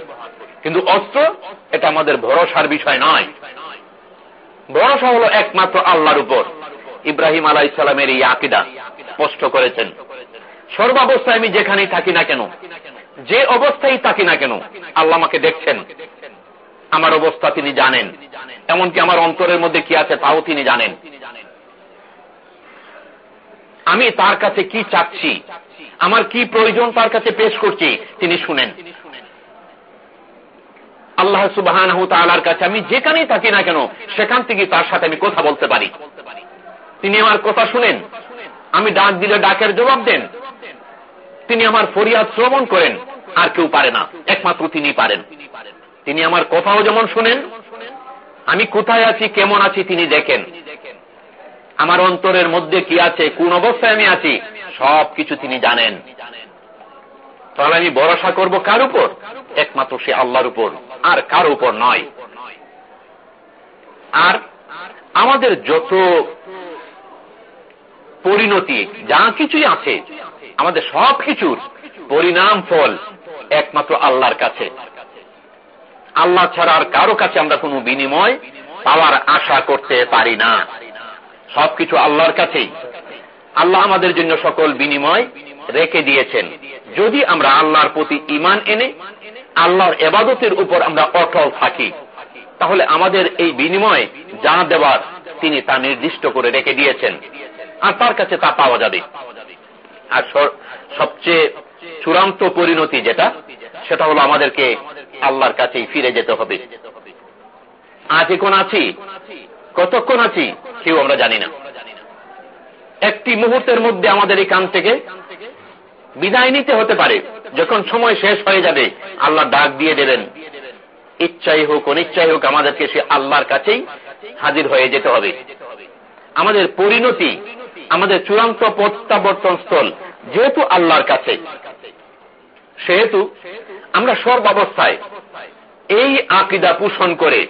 Speaker 1: কিন্তু অস্ত্র এটা আমাদের ভরসার বিষয় নয়। ভরসা হলো একমাত্র আল্লাহর উপর। ইব্রাহিম আলাহ ইসলামের এই আকিদা স্পষ্ট করেছেন। সর্বাবস্থায় আমি যেখানেই থাকি না কেন, যে অবস্থায় থাকি না কেন, আল্লাহ আমাকে দেখছেন। আমার অবস্থা তিনি জানেন। এমনকি আমার অন্তরের মধ্যে কি আছে তাও তিনি জানেন। আমি তার কাছে কি চাচ্ছি, আমার কি প্রয়োজন তার কাছে পেশ করছি, তিনি শুনেন। আল্লাহ সুবাহ কাছে আমি যেখানেই থাকি না কেন, সেখান থেকে তার সাথে আমি কথা বলতে পারি। তিনি আমার কথা শুনেন। আমি ডাক দিলে ডাকের জবাব দেন। তিনি আমার ফরিয়াদ শ্রবণ করেন। আর কেউ পারে না। একমাত্র তিনি পারেন। তিনি আমার কথাও যেমন শুনেন, আমি কোথায় আছি, কেমন আছি তিনি দেখেন। আমার অন্তরের মধ্যে কি আছে, কোন অবস্থায় আমি আছি সব কিছু তিনি জানেন। তাহলে আমি ভরসা করব কার উপর? একমাত্র সে আল্লাহর উপর, আর কার উপর নয়। আর আমাদের যত পরিণতি, যা কিছুই আছে, আমাদের সব কিছুর পরিণাম ফল একমাত্র আল্লাহর কাছে। আল্লাহ ছাড়া আর কারও কাছে আমরা কোনো বিনিময় পাওয়ার আশা করতে পারি না। সবকিছু আল্লাহর কাছেই। আল্লাহ আমাদের জন্য সকল বিনিময় রেখে দিয়েছেন। যদি আমরা আল্লাহর প্রতি ইমান এনে, আল্লাহর এবাদতের উপর আমরা অটল থাকি, তাহলে আমাদের এই বিনিময় যা দেওয়ার তিনি তা নির্দিষ্ট করে রেখে দিয়েছেন। আর তার কাছে তা পাওয়া যাবে। আর সবচেয়ে চূড়ান্ত পরিণতি যেটা, সেটা হলো আমাদেরকে আল্লাহর কাছেই ফিরে যেতে হবে। আজ এখন আছি? কতক্ষণ আছি? কেউ আমরা জানি না। একটি মুহূর্তের মধ্যে আমাদের এই কান থেকে বিদায় নিতে হতে পারে। যখন সময় শেষ হয়ে যাবে, আল্লাহ ডাক দিয়ে দেবেন। ইচ্ছাই হোক, অনিচ্ছাই হোক, আমাদেরকে সে আল্লাহর কাছেই হাজির হয়ে যেতে হবে। আমাদের পরিণতি, আমাদের চূড়ান্ত প্রত্যাবর্তন স্থল যেহেতু আল্লাহর কাছে, সেহেতু আমরা সর্বাবস্থায় এই আকিদা পোষণ করে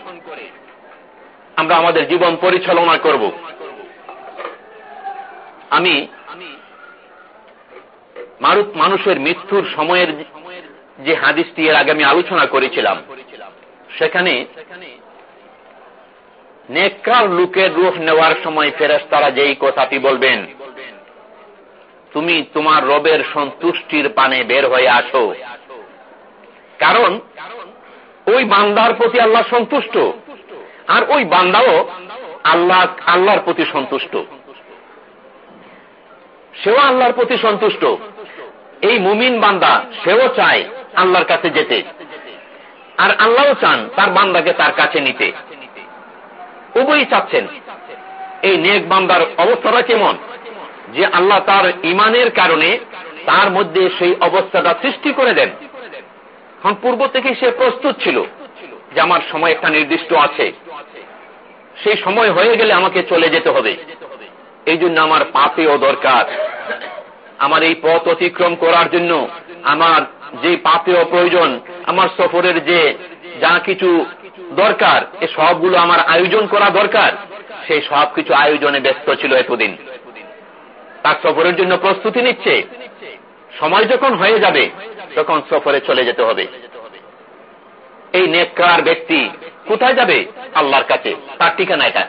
Speaker 1: আমরা আমাদের জীবন পরিচালনা করব। আমি মানুষের মৃত্যুর সময়ের যে হাদিসটি এর আগে আমি আলোচনা করেছিলাম, সেখানে নেককার লোকের রূপ নেওয়ার সময় ফেরাস তারা যেই কথাটি বলবেন, তুমি তোমার রবের সন্তুষ্টির পানে বের হয়ে আসো। কারণ ওই বান্দার প্রতি আল্লাহ সন্তুষ্ট, আর ওই বান্দাও আল্লাহ, আল্লাহর প্রতি সন্তুষ্ট। সেও আল্লাহর প্রতি সন্তুষ্ট। এই মুমিন বান্দা, সেও চায় আল্লাহর কাছে যেতে। আর আল্লাহও চান তার বান্দাকে তার কাছে নিতে। উভয়ই চাচ্ছেন। এই নেক বান্দার অবস্থাটা কেমন? যে আল্লাহ তার ইমানের কারণে তার মধ্যে সেই অবস্থাটা সৃষ্টি করে দেন। এখন পূর্ব থেকে সে প্রস্তুত ছিল যে আমার সময় একটা নির্দিষ্ট আছে। সেই সময় হয়ে গেলে আমাকে চলে যেতে হবে। এই জন্য আমার পাপেও দরকার। আমার এই পথ অতিক্রম করার জন্য আমার যে পাপেও প্রয়োজন, আমার সফরের যে যা কিছু দরকার, এ সবগুলো আমার আয়োজন করা দরকার, সেই সব কিছু আয়োজনে ব্যস্ত ছিল এতদিন। তার সফরের জন্য প্রস্তুতি নিচ্ছে। সময় যখন হয়ে যাবে, তখন সফরে চলে যেতে হবে। এই নেককার ব্যক্তি কোথায় যাবে? আল্লাহর কাছে। তার ঠিকানা এটা।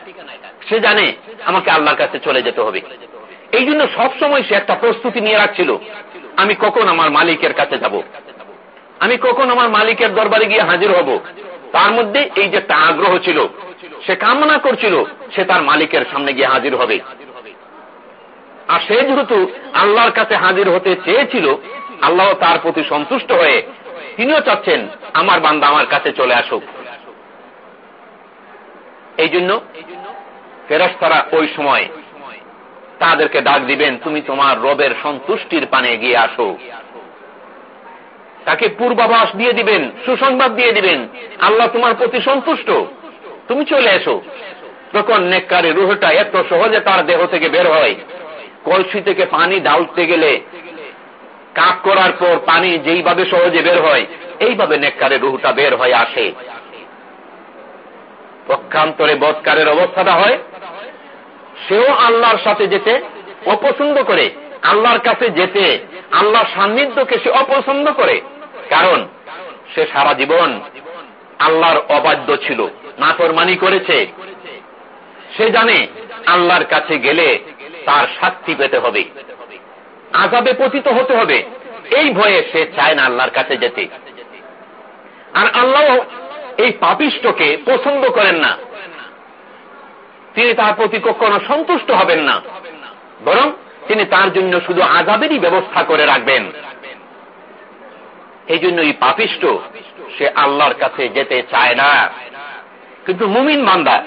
Speaker 1: সে জানে, আমাকে আল্লাহর কাছে চলে যেতে হবে। এই জন্য সবসময় সে একটা প্রস্তুতি নিয়ে রাখছিল। আমি কখন আমার মালিকের কাছে যাব? আমি কখন আমার মালিকের দরবারে গিয়ে হাজির হব? তার মধ্যে এই যে একটা আগ্রহ ছিল, সে কামনা করছিল সে তার মালিকের সামনে গিয়ে হাজির হবে। আর সে যেহেতু আল্লাহর কাছে হাজির হতে চেয়েছিল, আল্লাহ তার প্রতি সন্তুষ্ট হয়ে তিনিও চাচ্ছেন, আমার বান্দা আমার কাছে চলে আসুক। এই জন্য ফেরস্তারা ওই সময় তাদেরকে ডাক দিবেন, তুমি তোমার রবের সন্তুষ্টির পানে গিয়ে আসো। তাকে পূর্বাভাস দিয়ে দিবেন, সুসংবাদ দিয়ে দিবেন, আল্লাহ তোমার প্রতি সন্তুষ্ট। তুমি চলে এসো। তখন নেককারে রুহটা এত সহজে তার দেহ থেকে বের হয়। কলসি থেকে পানি ডালতে গেলে কাপ করার পর পানি যেইভাবে সহজে বের হয়, এইভাবে নেককারে রুহটা বের হয়ে আসে। পক্ষান্তরে বৎকারের অবস্থাটা হয় সেও আল্লাহর সাথে যেতে অপছন্দ করে, আল্লাহর কাছে যেতে, আল্লাহর সান্নিধ্যকে সে অপছন্দ করে। কারণ সে সারা জীবন আল্লাহর অবাধ্য ছিল, নাফরমানি করেছে। সে জানে আল্লাহর কাছে গেলে তার শাস্তি পেতে হবে আজাবে পতিত হতে হবে। এই ভয়ে সে চায় না আল্লাহর কাছে যেতে। আর আল্লাহ এই পাপিষ্টকে পছন্দ করেন না। তিনি তার প্রতি কখনো সন্তুষ্ট হবেন না। বরং তিনি তার জন্য শুধু আজাবেরই ব্যবস্থা করে রাখবেন। এই জন্য এই পাপিষ্ট, সে আল্লাহর কাছে যেতে চায় না। কিন্তু মুমিন মান্দা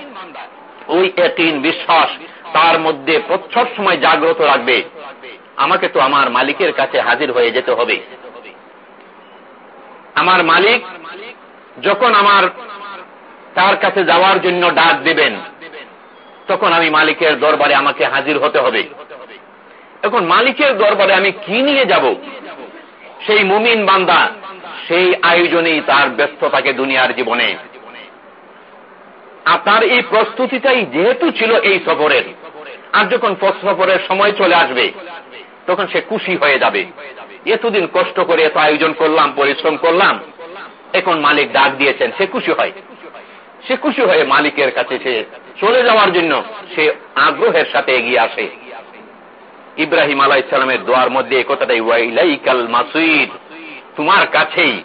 Speaker 1: ওই এটিন বিশ্বাস তার মধ্যে প্রচ্ছর সময় জাগ্রত রাখবে। আমাকে তো আমার মালিকের কাছে হাজির হয়ে যেতে হবে। আমার মালিক যখন আমার তার কাছে যাওয়ার জন্য ডাক দেবেন তখন আমি মালিকের দরবারে আমাকে হাজির হতে হবে। এখন মালিকের দরবারে আমি কি নিয়ে যাব? সেই মুমিন বান্দা, সেই আয়োজনেই তার ব্যস্ততাকে দুনিয়ার জীবনে। আপনার এই প্রস্তুতিটাই যেহেতু ছিল এই সফরের, আর যখন সফরের সময় চলে আসবে, তখন সে খুশি হয়ে যাবে। এতদিন কষ্ট করে এত আয়োজন করলাম, পরিশ্রম করলাম, এখন মালিক ডাক দিয়েছেন, সে খুশি হয়। সে খুশি হয়ে মালিকের কাছে সে চলে যাওয়ার জন্য সে আগ্রহের সাথে এগিয়ে আসে। ইব্রাহিম আলাহ ইসলামের দোয়ার মধ্যে তোমার কাছেই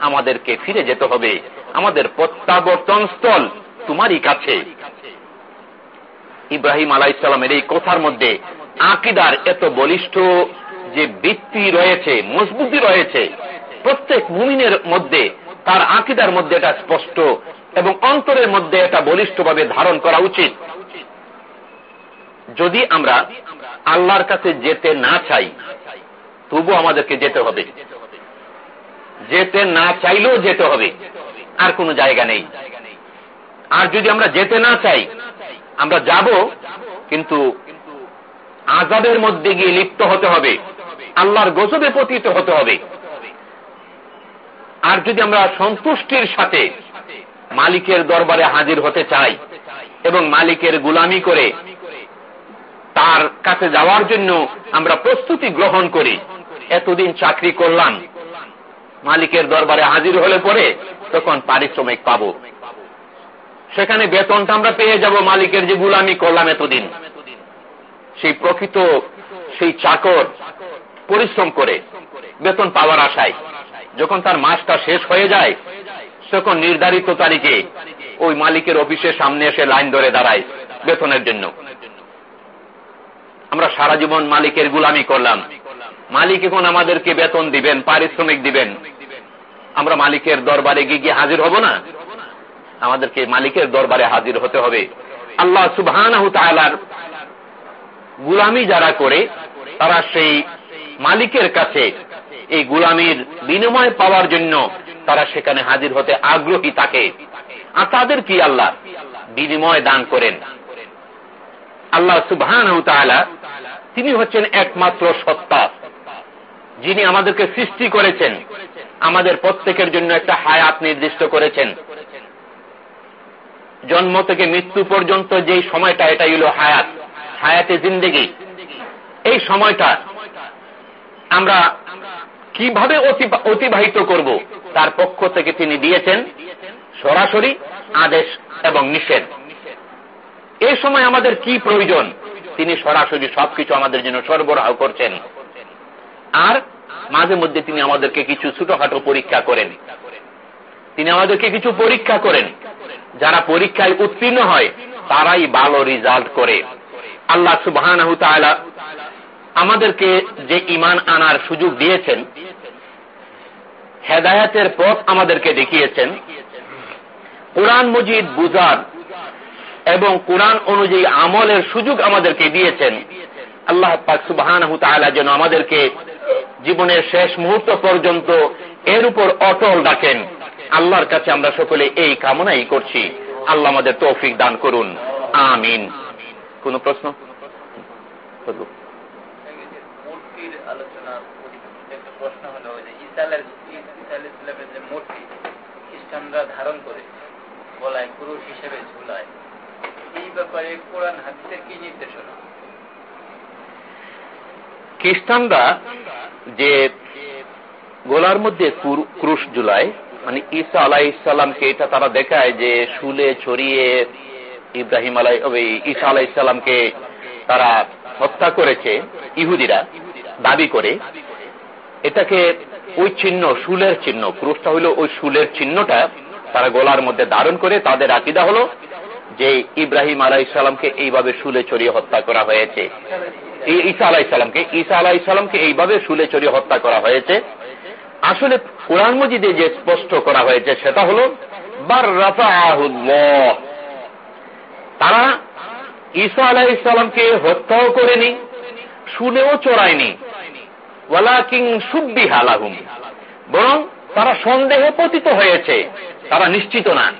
Speaker 1: আমাদেরকে ফিরে যেতে হবে। আমাদের প্রত্যাবর্তন স্থল তোমারই কাছে। ইব্রাহিম আলাহ ইসলামের এই কথার মধ্যে আকিদার এত বলিষ্ঠ যে বৃত্তি রয়েছে, মজবুতি রয়েছে, প্রত্যেক মুমিনের মধ্যে তার আকিদার মধ্যে এটা স্পষ্ট এবং অন্তরের মধ্যে এটা বলিষ্ঠভাবে ধারণ করা উচিত। যদি আমরা আল্লাহর কাছে যেতে না চাই, তবু আমাদেরকে যেতে হবে। যেতে না চাইলেও যেতে হবে, আর কোনো জায়গা নেই। আর যদি আমরা যেতে না চাই, আমরা যাব, কিন্তু আজাদের মধ্যে গিয়ে লিপ্ত হতে হবে, আল্লাহর গজবে পতিত হতে হবে। আর যদি আমরা সন্তুষ্টির সাথে মালিকের দরবারে হাজির হতে চাই এবং মালিকের গুলামি করে তার কাছে যাওয়ার জন্য আমরা প্রস্তুতি গ্রহণ করি। এতদিন চাকরি করলাম। মালিকের দরবারে হাজির হলে পরে তখন পারিশ্রমিক পাব। সেখানে বেতনটা আমরা পেয়ে যাব মালিকের যে গুলামি করলাম এতদিন। সেই প্রকৃত, সেই চাকর পরিশ্রম করে বেতন পাওয়ার আশায়। যখন তার মাসটা শেষ হয়ে যায় তখন নির্ধারিত তারিখে ওই মালিকের অফিসের সামনে এসে লাইন ধরে দাঁড়ায় বেতনের জন্য। আমরা সারা জীবন মালিকের গুলামি করলাম। মালিক এখন আমাদেরকে বেতন দিবেন, পারিশ্রমিক দিবেন। আমরা মালিকের দরবারে গিয়ে হাজির হব না? আমাদেরকে মালিকের দরবারে হাজির হতে হবে। আল্লাহ সুবাহ গুলামি যারা করে, তারা সেই মালিকের কাছে এই গুলামির বিনিময় পাওয়ার জন্য তারা সেখানে হাজির হতে আগ্রহী থাকে। আর তাদের কি আল্লাহ? বিনিময় দান করেন। আল্লাহ সুবহান তিনি হচ্ছেন একমাত্র সত্তা। যিনি আমাদেরকে সৃষ্টি করেছেন, আমাদের প্রত্যেকের জন্য একটা হায়াত নির্দিষ্ট করেছেন। জন্ম থেকে মৃত্যু পর্যন্ত যেই সময়টা এটা হলো হায়াত। হায়াতে জিন্দেগি। এই সময়টা আমরা কীভাবে অতিবাহিত করব? তার পক্ষ থেকে তিনি দিয়েছেন সরাসরি আদেশ এবং নিষেধ। এই সময় আমাদের কি প্রয়োজন? তিনি সরাসরি সবকিছু আমাদের জন্য সরবরাহ করছেন। আর মাঝে মধ্যে তিনি আমাদেরকে কিছু ছোটখাটো পরীক্ষা করেন। তিনি আমাদেরকে কিছু পরীক্ষা করেন। যারা পরীক্ষায় উত্তীর্ণ হয়, তারাই ভালো রেজাল্ট করে। আল্লাহ সুবাহ আমাদেরকে যে ইমান আনার সুযোগ দিয়েছেন, হেদায়াতের পথ আমাদেরকে দেখিয়েছেন। কোরআন মজিদ বুজার এবং কোরআন অনুযায়ী আমলের সুযোগ আমাদেরকে দিয়েছেন। আল্লাহ পাক সুবাহ যেন আমাদেরকে জীবনের শেষ মুহূর্ত পর্যন্ত এর উপর অটল রাখেন। আল্লাহর কাছে আমরা সকলে এই কামনাই করছি। আল্লাহ আমাদের তৌফিক দান করুন। আমিন। কোন প্রশ্ন? ধারণ করে গলায় পুরুষ হিসেবে ঝুলায়। এই ব্যাপারে কোরআন হাদিসের কি নির্দেশনা? খ্রিস্টানরা যে গোলার মধ্যে ক্রুশ ঝুলায় মানে ঈসা আলাহ ইসলামকে এটা তারা দেখায় যে শুলে, ছড়িয়ে ইব্রাহিম আলাই ঈসা আলাহ ইসলামকে তারা হত্যা করেছে, ইহুদিরা দাবি করে। এটাকে ওই চিহ্ন, শুলের চিহ্ন ক্রুশটা হইল ওই শুলের চিহ্নটা তারা গোলার মধ্যে ধারণ করে, তাদের আকিদা হলো যে ইব্রাহিম আলাহ ইসলামকে এইভাবে শুলে চড়িয়ে হত্যা করা হয়েছে। ঈসা আলাহ ইসলামকে ঈসা আলাহ ইসলামকে এইভাবে শুলে চড়িয়ে হত্যা করা হয়েছে। আসলে কোরআন মজিদে যে স্পষ্ট করা হয়েছে সেটা হল তারা ঈসা আলাহ ইসলামকে হত্যাও করেনি, শুলেও চড়ায়নি। ওয়ালাকিং সুব্বি হালাহুম বরং তারা সন্দেহে পতিত হয়েছে, তারা নিশ্চিত না।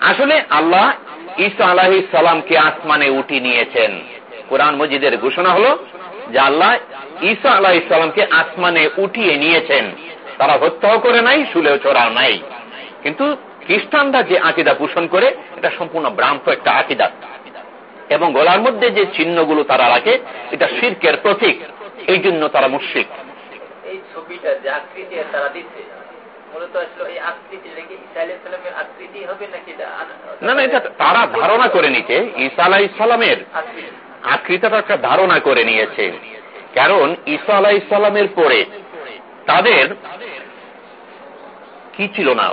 Speaker 1: আসলে আল্লাহ ঈসা আলাহ সালামকে আসমানে উঠি নিয়েছেন। কোরআন মজিদের ঘোষণা হল যে আল্লাহ ঈসা আলাহ ইসলামকে আসমানে উঠিয়ে নিয়েছেন। তারা হত্যাও করে নাই, শুলেও চড়াও নাই। কিন্তু খ্রিস্টানরা যে আকিদা পোষণ করে, এটা সম্পূর্ণ ভ্রান্ত একটা আকিদা। এবং গলার মধ্যে যে চিহ্নগুলো তারা রাখে, এটা শির্কের প্রতীক। এই জন্য তারা মুশ্রিক।
Speaker 2: এই ছবিটা যে আকৃতি তারা দিচ্ছে
Speaker 1: না না এটা তারা ধারণা করে নিতে ঈসা আলাহ ইসলামের আকৃতিটা একটা ধারণা করে নিয়েছে। কারণ ঈসা আলাহ ইসলামের পরে তাদের কি ছিল না?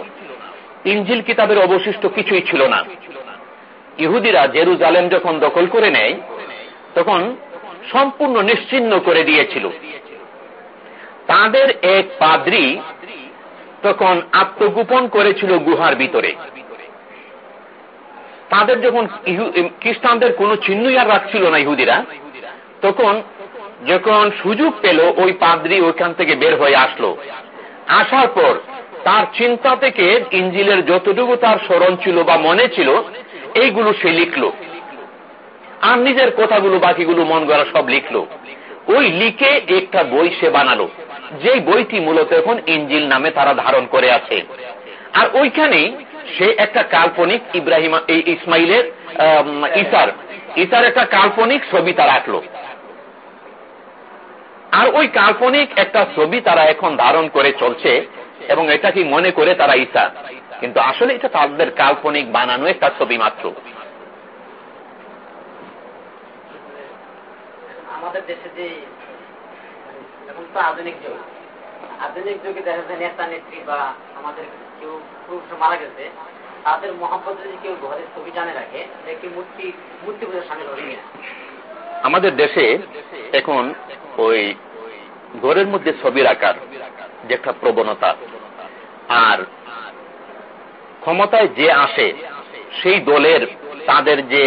Speaker 1: ইঞ্জিল কিতাবের অবশিষ্ট কিছুই ছিল না। ইহুদিরা জেরুজালেম যখন দখল করে নেয় তখন সম্পূর্ণ নিশ্চিন্ন করে দিয়েছিল। তাদের এক পাদ্রি তখন আত্মগোপন করেছিল গুহার ভিতরে। তাদের যখন খ্রিস্টানদের কোন চিহ্নই আর রাখছিল না ইহুদিরা, তখন যখন সুযোগ পেল, ওই পাদ্রি ওইখান থেকে বের হয়ে আসলো। আসার পর তার চিন্তা থেকে ইঞ্জিলের যতটুকু তার স্মরণ ছিল বা মনে ছিল, এইগুলো সে লিখল। আর নিজের কথাগুলো, বাকিগুলো মন করা সব লিখলো। ওই লিখে একটা বই সে বানালো। যে বইটি মূলত এখন ইঞ্জিল নামে তারা ধারণ করে আছে। আর ওইখানে সে একটা কাল্পনিক ইব্রাহিম ইসমাইলের ইসার ইসার একটা কাল্পনিক ছবি তারা রাখল আর ওই কাল্পনিক একটা ছবি তারা এখন ধারণ করে চলছে এবং এটা কি মনে করে তারা ইসা? কিন্তু আসলে এটা তাদের কাল্পনিক বানানো একটা ছবি মাত্র।
Speaker 2: আমাদের দেশে যে এখন তো আধুনিক যুগ। আধুনিক যুগে দেখা যায় নেতা, নেত্রী বা আমাদের কেউ পুরুষ মারা গেছে, তাদের মহাব্বত যদি কেউ ঘরের ছবি জানে রাখে একটি মূর্তি মূর্তি পুজো সামিল হবে কিনা?
Speaker 1: আমাদের দেশে এখন ওই ঘরের মধ্যে ছবি রাখার যে একটা প্রবণতা, আর ক্ষমতায় যে আসে, সেই দলের তাদের যে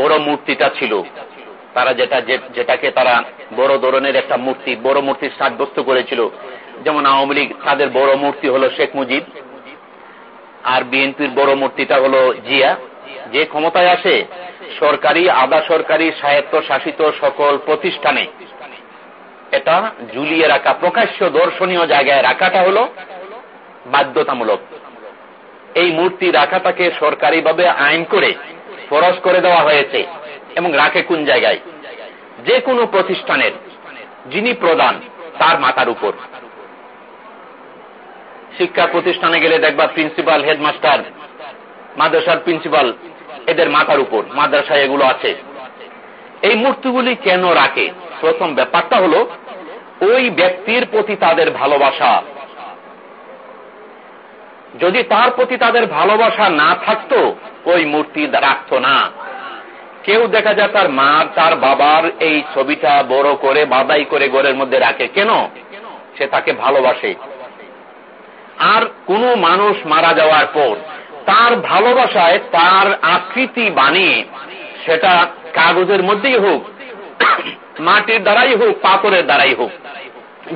Speaker 1: বড় মূর্তিটা ছিল তারা যেটা যেটাকে তারা বড় ধরনের একটা মূর্তি, বড় মূর্তির সাব্যস্ত করেছিল। যেমন আওয়ামী লীগ, তাদের বড় মূর্তি হলো শেখ মুজিব। আর বিএনপির বড় মূর্তিটা হলো জিয়া। যে ক্ষমতায় আসে, সরকারি, আধা সরকারি স্বায়ত্ত শাসিত সকল প্রতিষ্ঠানে। এটা ঝুলিয়ে রাখা, প্রকাশ্য দর্শনীয় জায়গায় রাখাটা হলো বাধ্যতামূলক। এই মূর্তি রাখাটাকে সরকারিভাবে আইন করে ফরজ করে দেওয়া হয়েছে। এবং রাখে কোন জায়গায়? যে কোনো প্রতিষ্ঠানের যিনি প্রধান, তার মাথার উপর। শিক্ষা প্রতিষ্ঠানে গেলে দেখবা প্রিন্সিপাল, হেডমাস্টার, মাদ্রাসার প্রিন্সিপাল, এদের মাথার উপর, মাদ্রাসায় এগুলো আছে। এই মূর্তিগুলি কেন রাখে? প্রথম ব্যাপারটা হলো, ওই ব্যক্তির প্রতি তাদের ভালোবাসা। যদি তার প্রতি তাদের ভালোবাসা না থাকতো, ওই মূর্তি রাখত না। কেউ দেখা যায় তার মা, তার বাবার এই ছবিটা বড় করে, বাদাই করে ঘরের মধ্যে রাখে। কেন? সে তাকে ভালোবাসে। আর কোন মানুষ মারা যাওয়ার পর তার ভালোবাসায় তার আকৃতি বানিয়ে সেটা কাগজের মধ্যেই হোক, মাটির দ্বারাই হোক, পাথরের দ্বারাই হোক,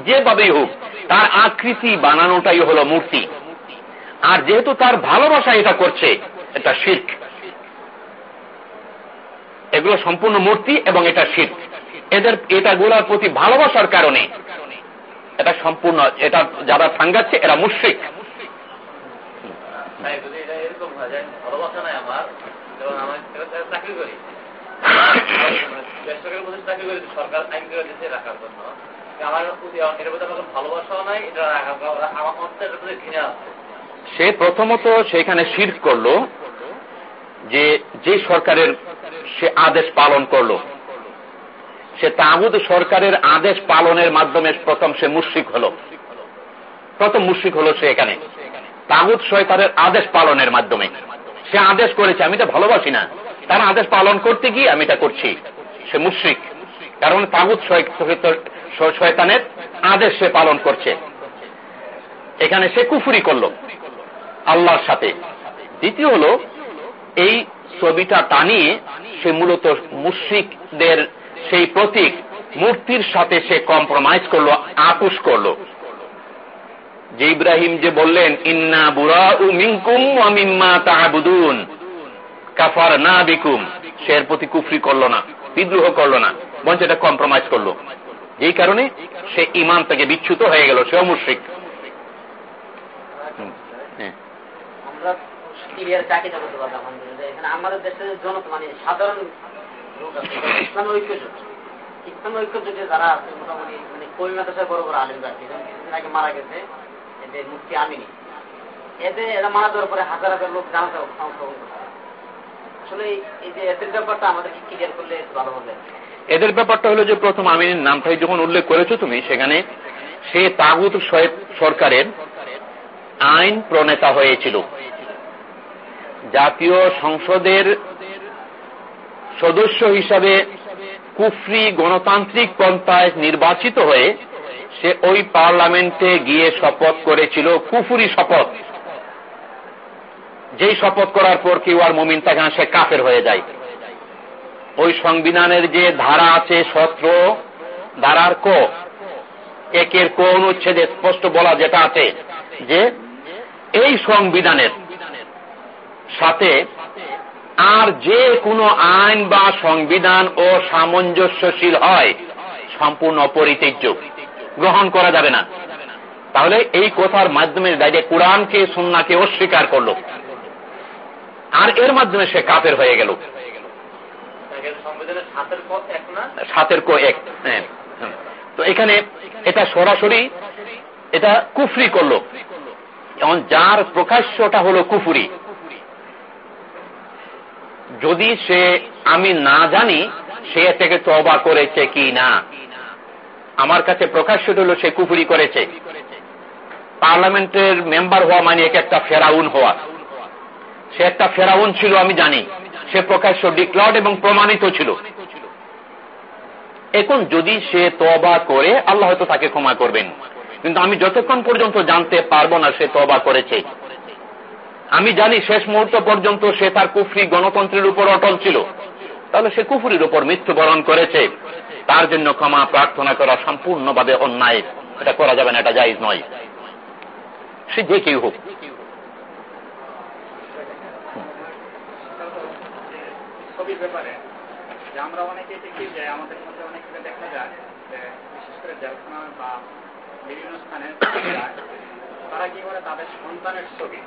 Speaker 1: যেভাবেই হোক, তার আকৃতি বানানোটাই হলো মূর্তি। আর যেহেতু তার ভালোবাসা এটা করছে, এটা শির্ক এগুলো সম্পূর্ণ মূর্তি এবং এটা শীত। এদের, এটা গোলার প্রতি ভালোবাসার কারণে। এটা সম্পূর্ণ, এটা যারা সাঙ্গাচ্ছে, এরা মুশ্রিক। সে প্রথমত সেখানে শির করল। যে যে সরকারের সে আদেশ পালন করল। সে তাহুদ সরকারের আদেশ পালনের মাধ্যমে প্রথম সে মুশ্রিক হল। প্রথম মুশ্রিক হল সে এখানে। তাগুত শয়তানের আদেশ পালনের মাধ্যমে। সে আদেশ করেছে, আমি এটা ভালোবাসি না। তার আদেশ পালন করতে গিয়ে আমি এটা করছি। সে মুশ্রিক। কারণ তাগুত শয়তানের আদেশ সে পালন করছে। এখানে সে কুফুরি করল আল্লাহর সাথে। দ্বিতীয় হল এই ছবিটা টানিয়ে সে মূলত মুশ্রিকদের সেই প্রতীক, মূর্তির সাথে সে কম্প্রোমাইজ করল আপুস করল। যে ইব্রাহিম যে বললেন, ইন্না বুড়া উ মিঙ্কুম মিম্মা তাহাবুদুন কাফার না বিকুম। সে প্রতি কুফরি করল না, বিদ্রোহ করল না বঞ্চ এটা কম্প্রোমাইজ করল। যেই কারণে সে ইমান থেকে বিচ্ছুত হয়ে গেল, সেও মুশ্রিক।
Speaker 2: ক্লিয়ার চাকরি জগতে কথা এখানে আমাদের দেশের জনতা মানে সাধারণ লোক আছে ইসলাম ঐক্য ইসলাম ঐক্য যুগে যারা আছে, মোটামুটি মানে কবি মাদ্রাসার বড় বড় আলিম যাচ্ছে কিছুদিন আগে মারা গেছে এদের মুক্তি আমিনি। এতে এরা মারা যাওয়ার পরে হাজার হাজার লোক জানাতে অংশগ্রহণ করছে। আসলে এই যে এদের ব্যাপারটা আমাদেরকে ক্লিয়ার করলে ভালো হবে।
Speaker 1: এদের ব্যাপারটা হলো যে প্রথম আমিনের নামটাই যখন উল্লেখ করেছ তুমি, সেখানে সে তাগুত সরকারের আইন প্রণেতা হয়েছিল। জাতীয় সংসদের সদস্য হিসাবে কুফরি গণতান্ত্রিক পন্থায় নির্বাচিত হয়ে সে ওই পার্লামেন্টে গিয়ে শপথ করেছিল, কুফুরি শপথ। যেই শপথ করার পর কেউ আর মমিন থাকে সে কাফের হয়ে যায়। ওই সংবিধানের যে ধারা আছে সত্র, ধারার ক, একের কোন অনুচ্ছেদে স্পষ্ট বলা যেটা আছে যে, এই সংবিধানের সাথে আর যে কোনো আইন বা সংবিধান ও সামঞ্জস্যশীল হয়, সম্পূর্ণ অপরিত্য গ্রহণ করা যাবে না। তাহলে এই কথার মাধ্যমে ডাইরেক্ট কোরআনকে, সন্নাকে অস্বীকার করল। আর এর মাধ্যমে সে কাপের হয়ে গেল। সাতের কো এক হ্যাঁ। তো এখানে এটা সরাসরি এটা কুফরি করল। যেমন যার প্রকাশ্যটা হলো কুফুরি। যদি সে আমি না জানি, সে থেকে তবা করেছে কি না? আমার কাছে প্রকাশ্য হলো সে কুফুরি করেছে। পার্লামেন্টের মেম্বার হওয়া মানে এক একটা ফেরাউন হওয়া। সে একটা ফেরাউন ছিল, আমি জানি। সে প্রকাশ্য ডিক্লার্ড এবং প্রমাণিত ছিল। এখন যদি সে তবা করে, আল্লাহ হয়তো তাকে ক্ষমা করবেন। কিন্তু আমি যতক্ষণ পর্যন্ত জানতে পারব না সে তবা করেছে। আমি জানি শেষ মুহূর্ত পর্যন্ত সে তার কুফরি গণতন্ত্রের উপর অটল ছিল। তাহলে সে কুফুরির উপর মৃত্যুবরণ করেছে। তার জন্য ক্ষমা প্রার্থনা করা সম্পূর্ণভাবে অন্যায়। এটা করা যাবে না, এটা জায়জ নয়। সে যে কেউ হোক।
Speaker 3: ব্যাপারে আমরা অনেকে দেখি যে আমাদের মধ্যে অনেক দেখা যায় বিশেষ করে জেলখানা বা বিভিন্ন স্থানে তারা কি করে তাদের সন্তানের ছবি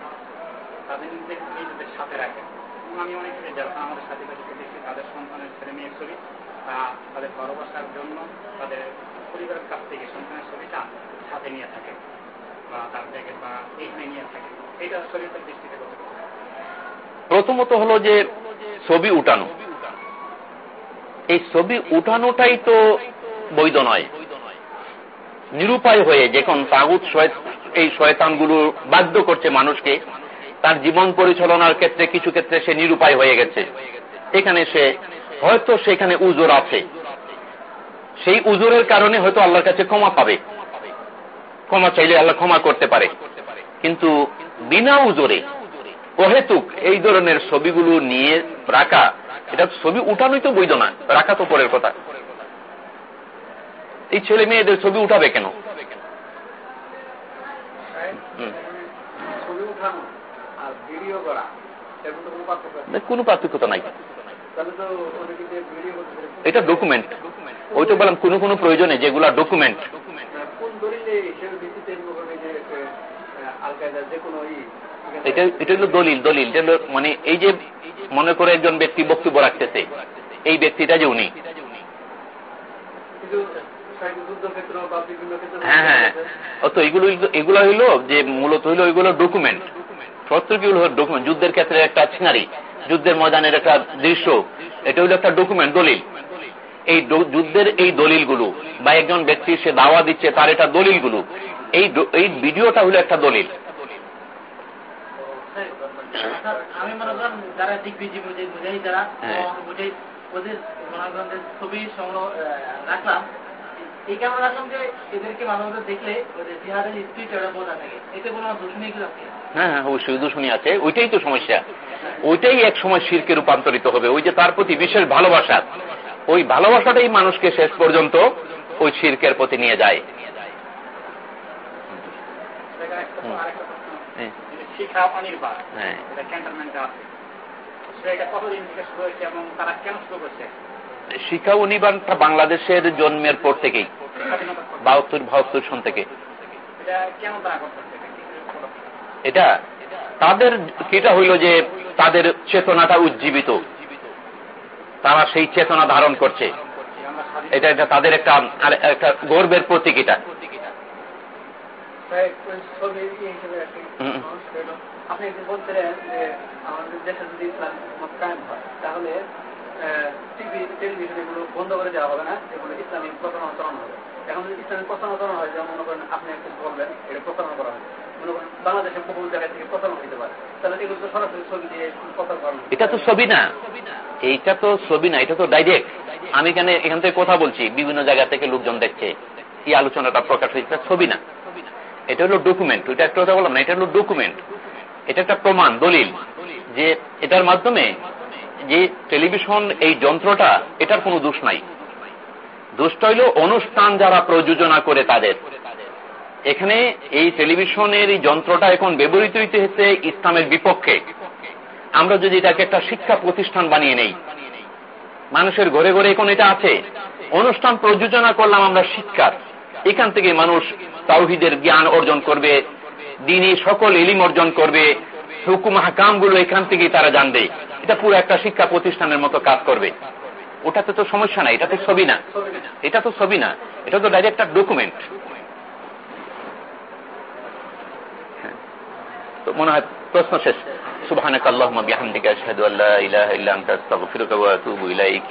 Speaker 3: তাদের নিজেদের সাথে রাখে। এবং আমি যারা আমাদের সাথে দেখি তাদের সন্তানের ছেলে মেয়ের ছবি তাদের ভালোবাসার জন্য তাদের পরিবারের কাছ থেকে সন্তানের ছবিটা সাথে নিয়ে থাকে, বা তার বা এইখানে নিয়ে থাকে। এইটা শরীরের দৃষ্টিতে কত
Speaker 1: প্রথমত হলো যে ছবি উঠানো। এই ছবি উঠানোটাই তো বৈধ নয়। নিরুপায় হয়ে যখন তাগুত এই শয়তানগুলো বাধ্য করছে মানুষকে তার জীবন পরিচালনার ক্ষেত্রে কিছু ক্ষেত্রে সে নিরুপায় হয়ে গেছে। এখানে সে, হয়তো সেখানে উজোর আছে। সেই উজোরের কারণে হয়তো আল্লাহর কাছে ক্ষমা পাবে। ক্ষমা চাইলে আল্লাহ ক্ষমা করতে পারে। কিন্তু বিনা উজোরে, অহেতুক এই ধরনের ছবিগুলো নিয়ে রাখা, এটা ছবি উঠানোই তো বৈধ না, রাখা তো পরের কথা। এই ছেলে মেয়েদের ছবি উঠাবে কেন? কোন পার্থক্য নাই। এটা ডকুমেন্ট ওই তো বললাম কোন কোন প্রয়োজনে যেগুলা ডকুমেন্ট এটা এটা হলো দলিল দলিল। মানে এই যে মনে করে একজন ব্যক্তি বক্তব্য রাখতেছে এই ব্যক্তিটা যে উনি। হ্যাঁ হ্যাঁ। তো এগুলো এগুলো হইল যে মূলত হইল এগুলো ডকুমেন্ট সত্যগুলো হলো? ডকুমেন্ট যুদ্ধের ক্ষেত্রে একটা সিনারি যুদ্ধের ময়দানের একটা দৃশ্য। এটা হইল একটা ডকুমেন্ট দলিল। এই যুদ্ধের এই দলিলগুলো বা একজন ব্যক্তি সে দাওয়া দিচ্ছে তার এটা দলিলগুলো। এই এই ভিডিওটা হলো একটা দলিল।
Speaker 4: আমি মনে করেন যারা দিগ্বিজয়ী মুজাহিদ মুজাহিদ যারা। ও মুজাহিদ ওদের মনে করেন ছবি সংগ্রহ রাখলাম। এই কারণে রাখলাম যে এদেরকে মাঝে মাঝে দেখলে জিহাদের স্পিরিট ওটা বোঝা থাকে এতে কোনো দোষ কি
Speaker 1: হ্যাঁ হ্যাঁ অবশ্যই দূষণী আছে। ওইটাই তো সমস্যা। ওইটাই এক সময় শিরকে রূপান্তরিত হবে। ওই যে তার প্রতি বিশেষ ভালোবাসা। ওই ভালোবাসাটাই মানুষকে শেষ পর্যন্ত ওই শিরকের প্রতি নিয়ে যায়। হ্যাঁ,
Speaker 3: শিক্ষা অনির্বাণ
Speaker 1: হ্যাঁ।
Speaker 3: এটা ক্যান্টনমেন্টে আছে। সেটা কতদিন থেকে শুরু হয়েছে এবং তারা কেন শুরু করছে?
Speaker 1: শিক্ষা অনিবারটা বাংলাদেশের জন্মের পর থেকেই বাহাত্তর বাহাত্তর সন থেকে।
Speaker 3: এটা
Speaker 1: তাদের এটা হইল যে তাদের চেতনাটা উজ্জীবিত। তারা সেই চেতনা ধারণ করছে। এটা এটা তাদের একটা আর একটা গর্বের প্রতীক এটা।
Speaker 5: আপনি বলছিলেন যে আমাদের দেশে যদি ইসলাম কায়েম হয় তাহলে টিভি টেলিভিশন এগুলো বন্ধ করে দেওয়া হবে না এগুলো ইসলামিক প্রচারণা চালানো হবে। এখন যদি ইসলামিক প্রচারণা চালানো হয়, যেমন মনে করেন আপনি একটু বলবেন এটা প্রচারণা করা
Speaker 1: ডাইরেক্ট আমি এখানে থেকে কথা বলছি, বিভিন্ন জায়গা থেকে লোকজন দেখছে, কি আলোচনাটা প্রকাশ হয়েছে ছবি না। এটা হলো ডকুমেন্ট একটা কথা বললাম না, এটা হলো ডকুমেন্ট এটা একটা প্রমাণ, দলিল, যে এটার মাধ্যমে যে টেলিভিশন এই যন্ত্রটা, এটার কোনো দোষ নাই। দোষটা হইল অনুষ্ঠান যারা প্রযোজনা করে তাদের। এখানে এই টেলিভিশনের এই যন্ত্রটা এখন ব্যবহৃত হইতে হচ্ছে ইসলামের বিপক্ষে। আমরা যদি এটাকে একটা শিক্ষা প্রতিষ্ঠান বানিয়ে নেই, মানুষের ঘরে ঘরে এখন এটা আছে। অনুষ্ঠান প্রযোজনা করলাম আমরা শিক্ষার। এখান থেকে মানুষ তাওহিদের জ্ঞান অর্জন করবে, দিনে সকল এলিম অর্জন করবে হুকুম হাকামগুলো এখান থেকেই তারা জানবে। এটা পুরো একটা শিক্ষা প্রতিষ্ঠানের মতো কাজ করবে। ওটাতে তো সমস্যা নাই এটা তো ছবি না। এটা তো ছবি না, এটা তো ডাইরেক্ট একটা ডকুমেন্ট তো মনে হয় প্রশ্ন শেষ। সুবহানাক আল্লাহুম্মা বিহামদিকা, আশহাদু আল্লা ইলাহা ইল্লা আনতা ইলাইক।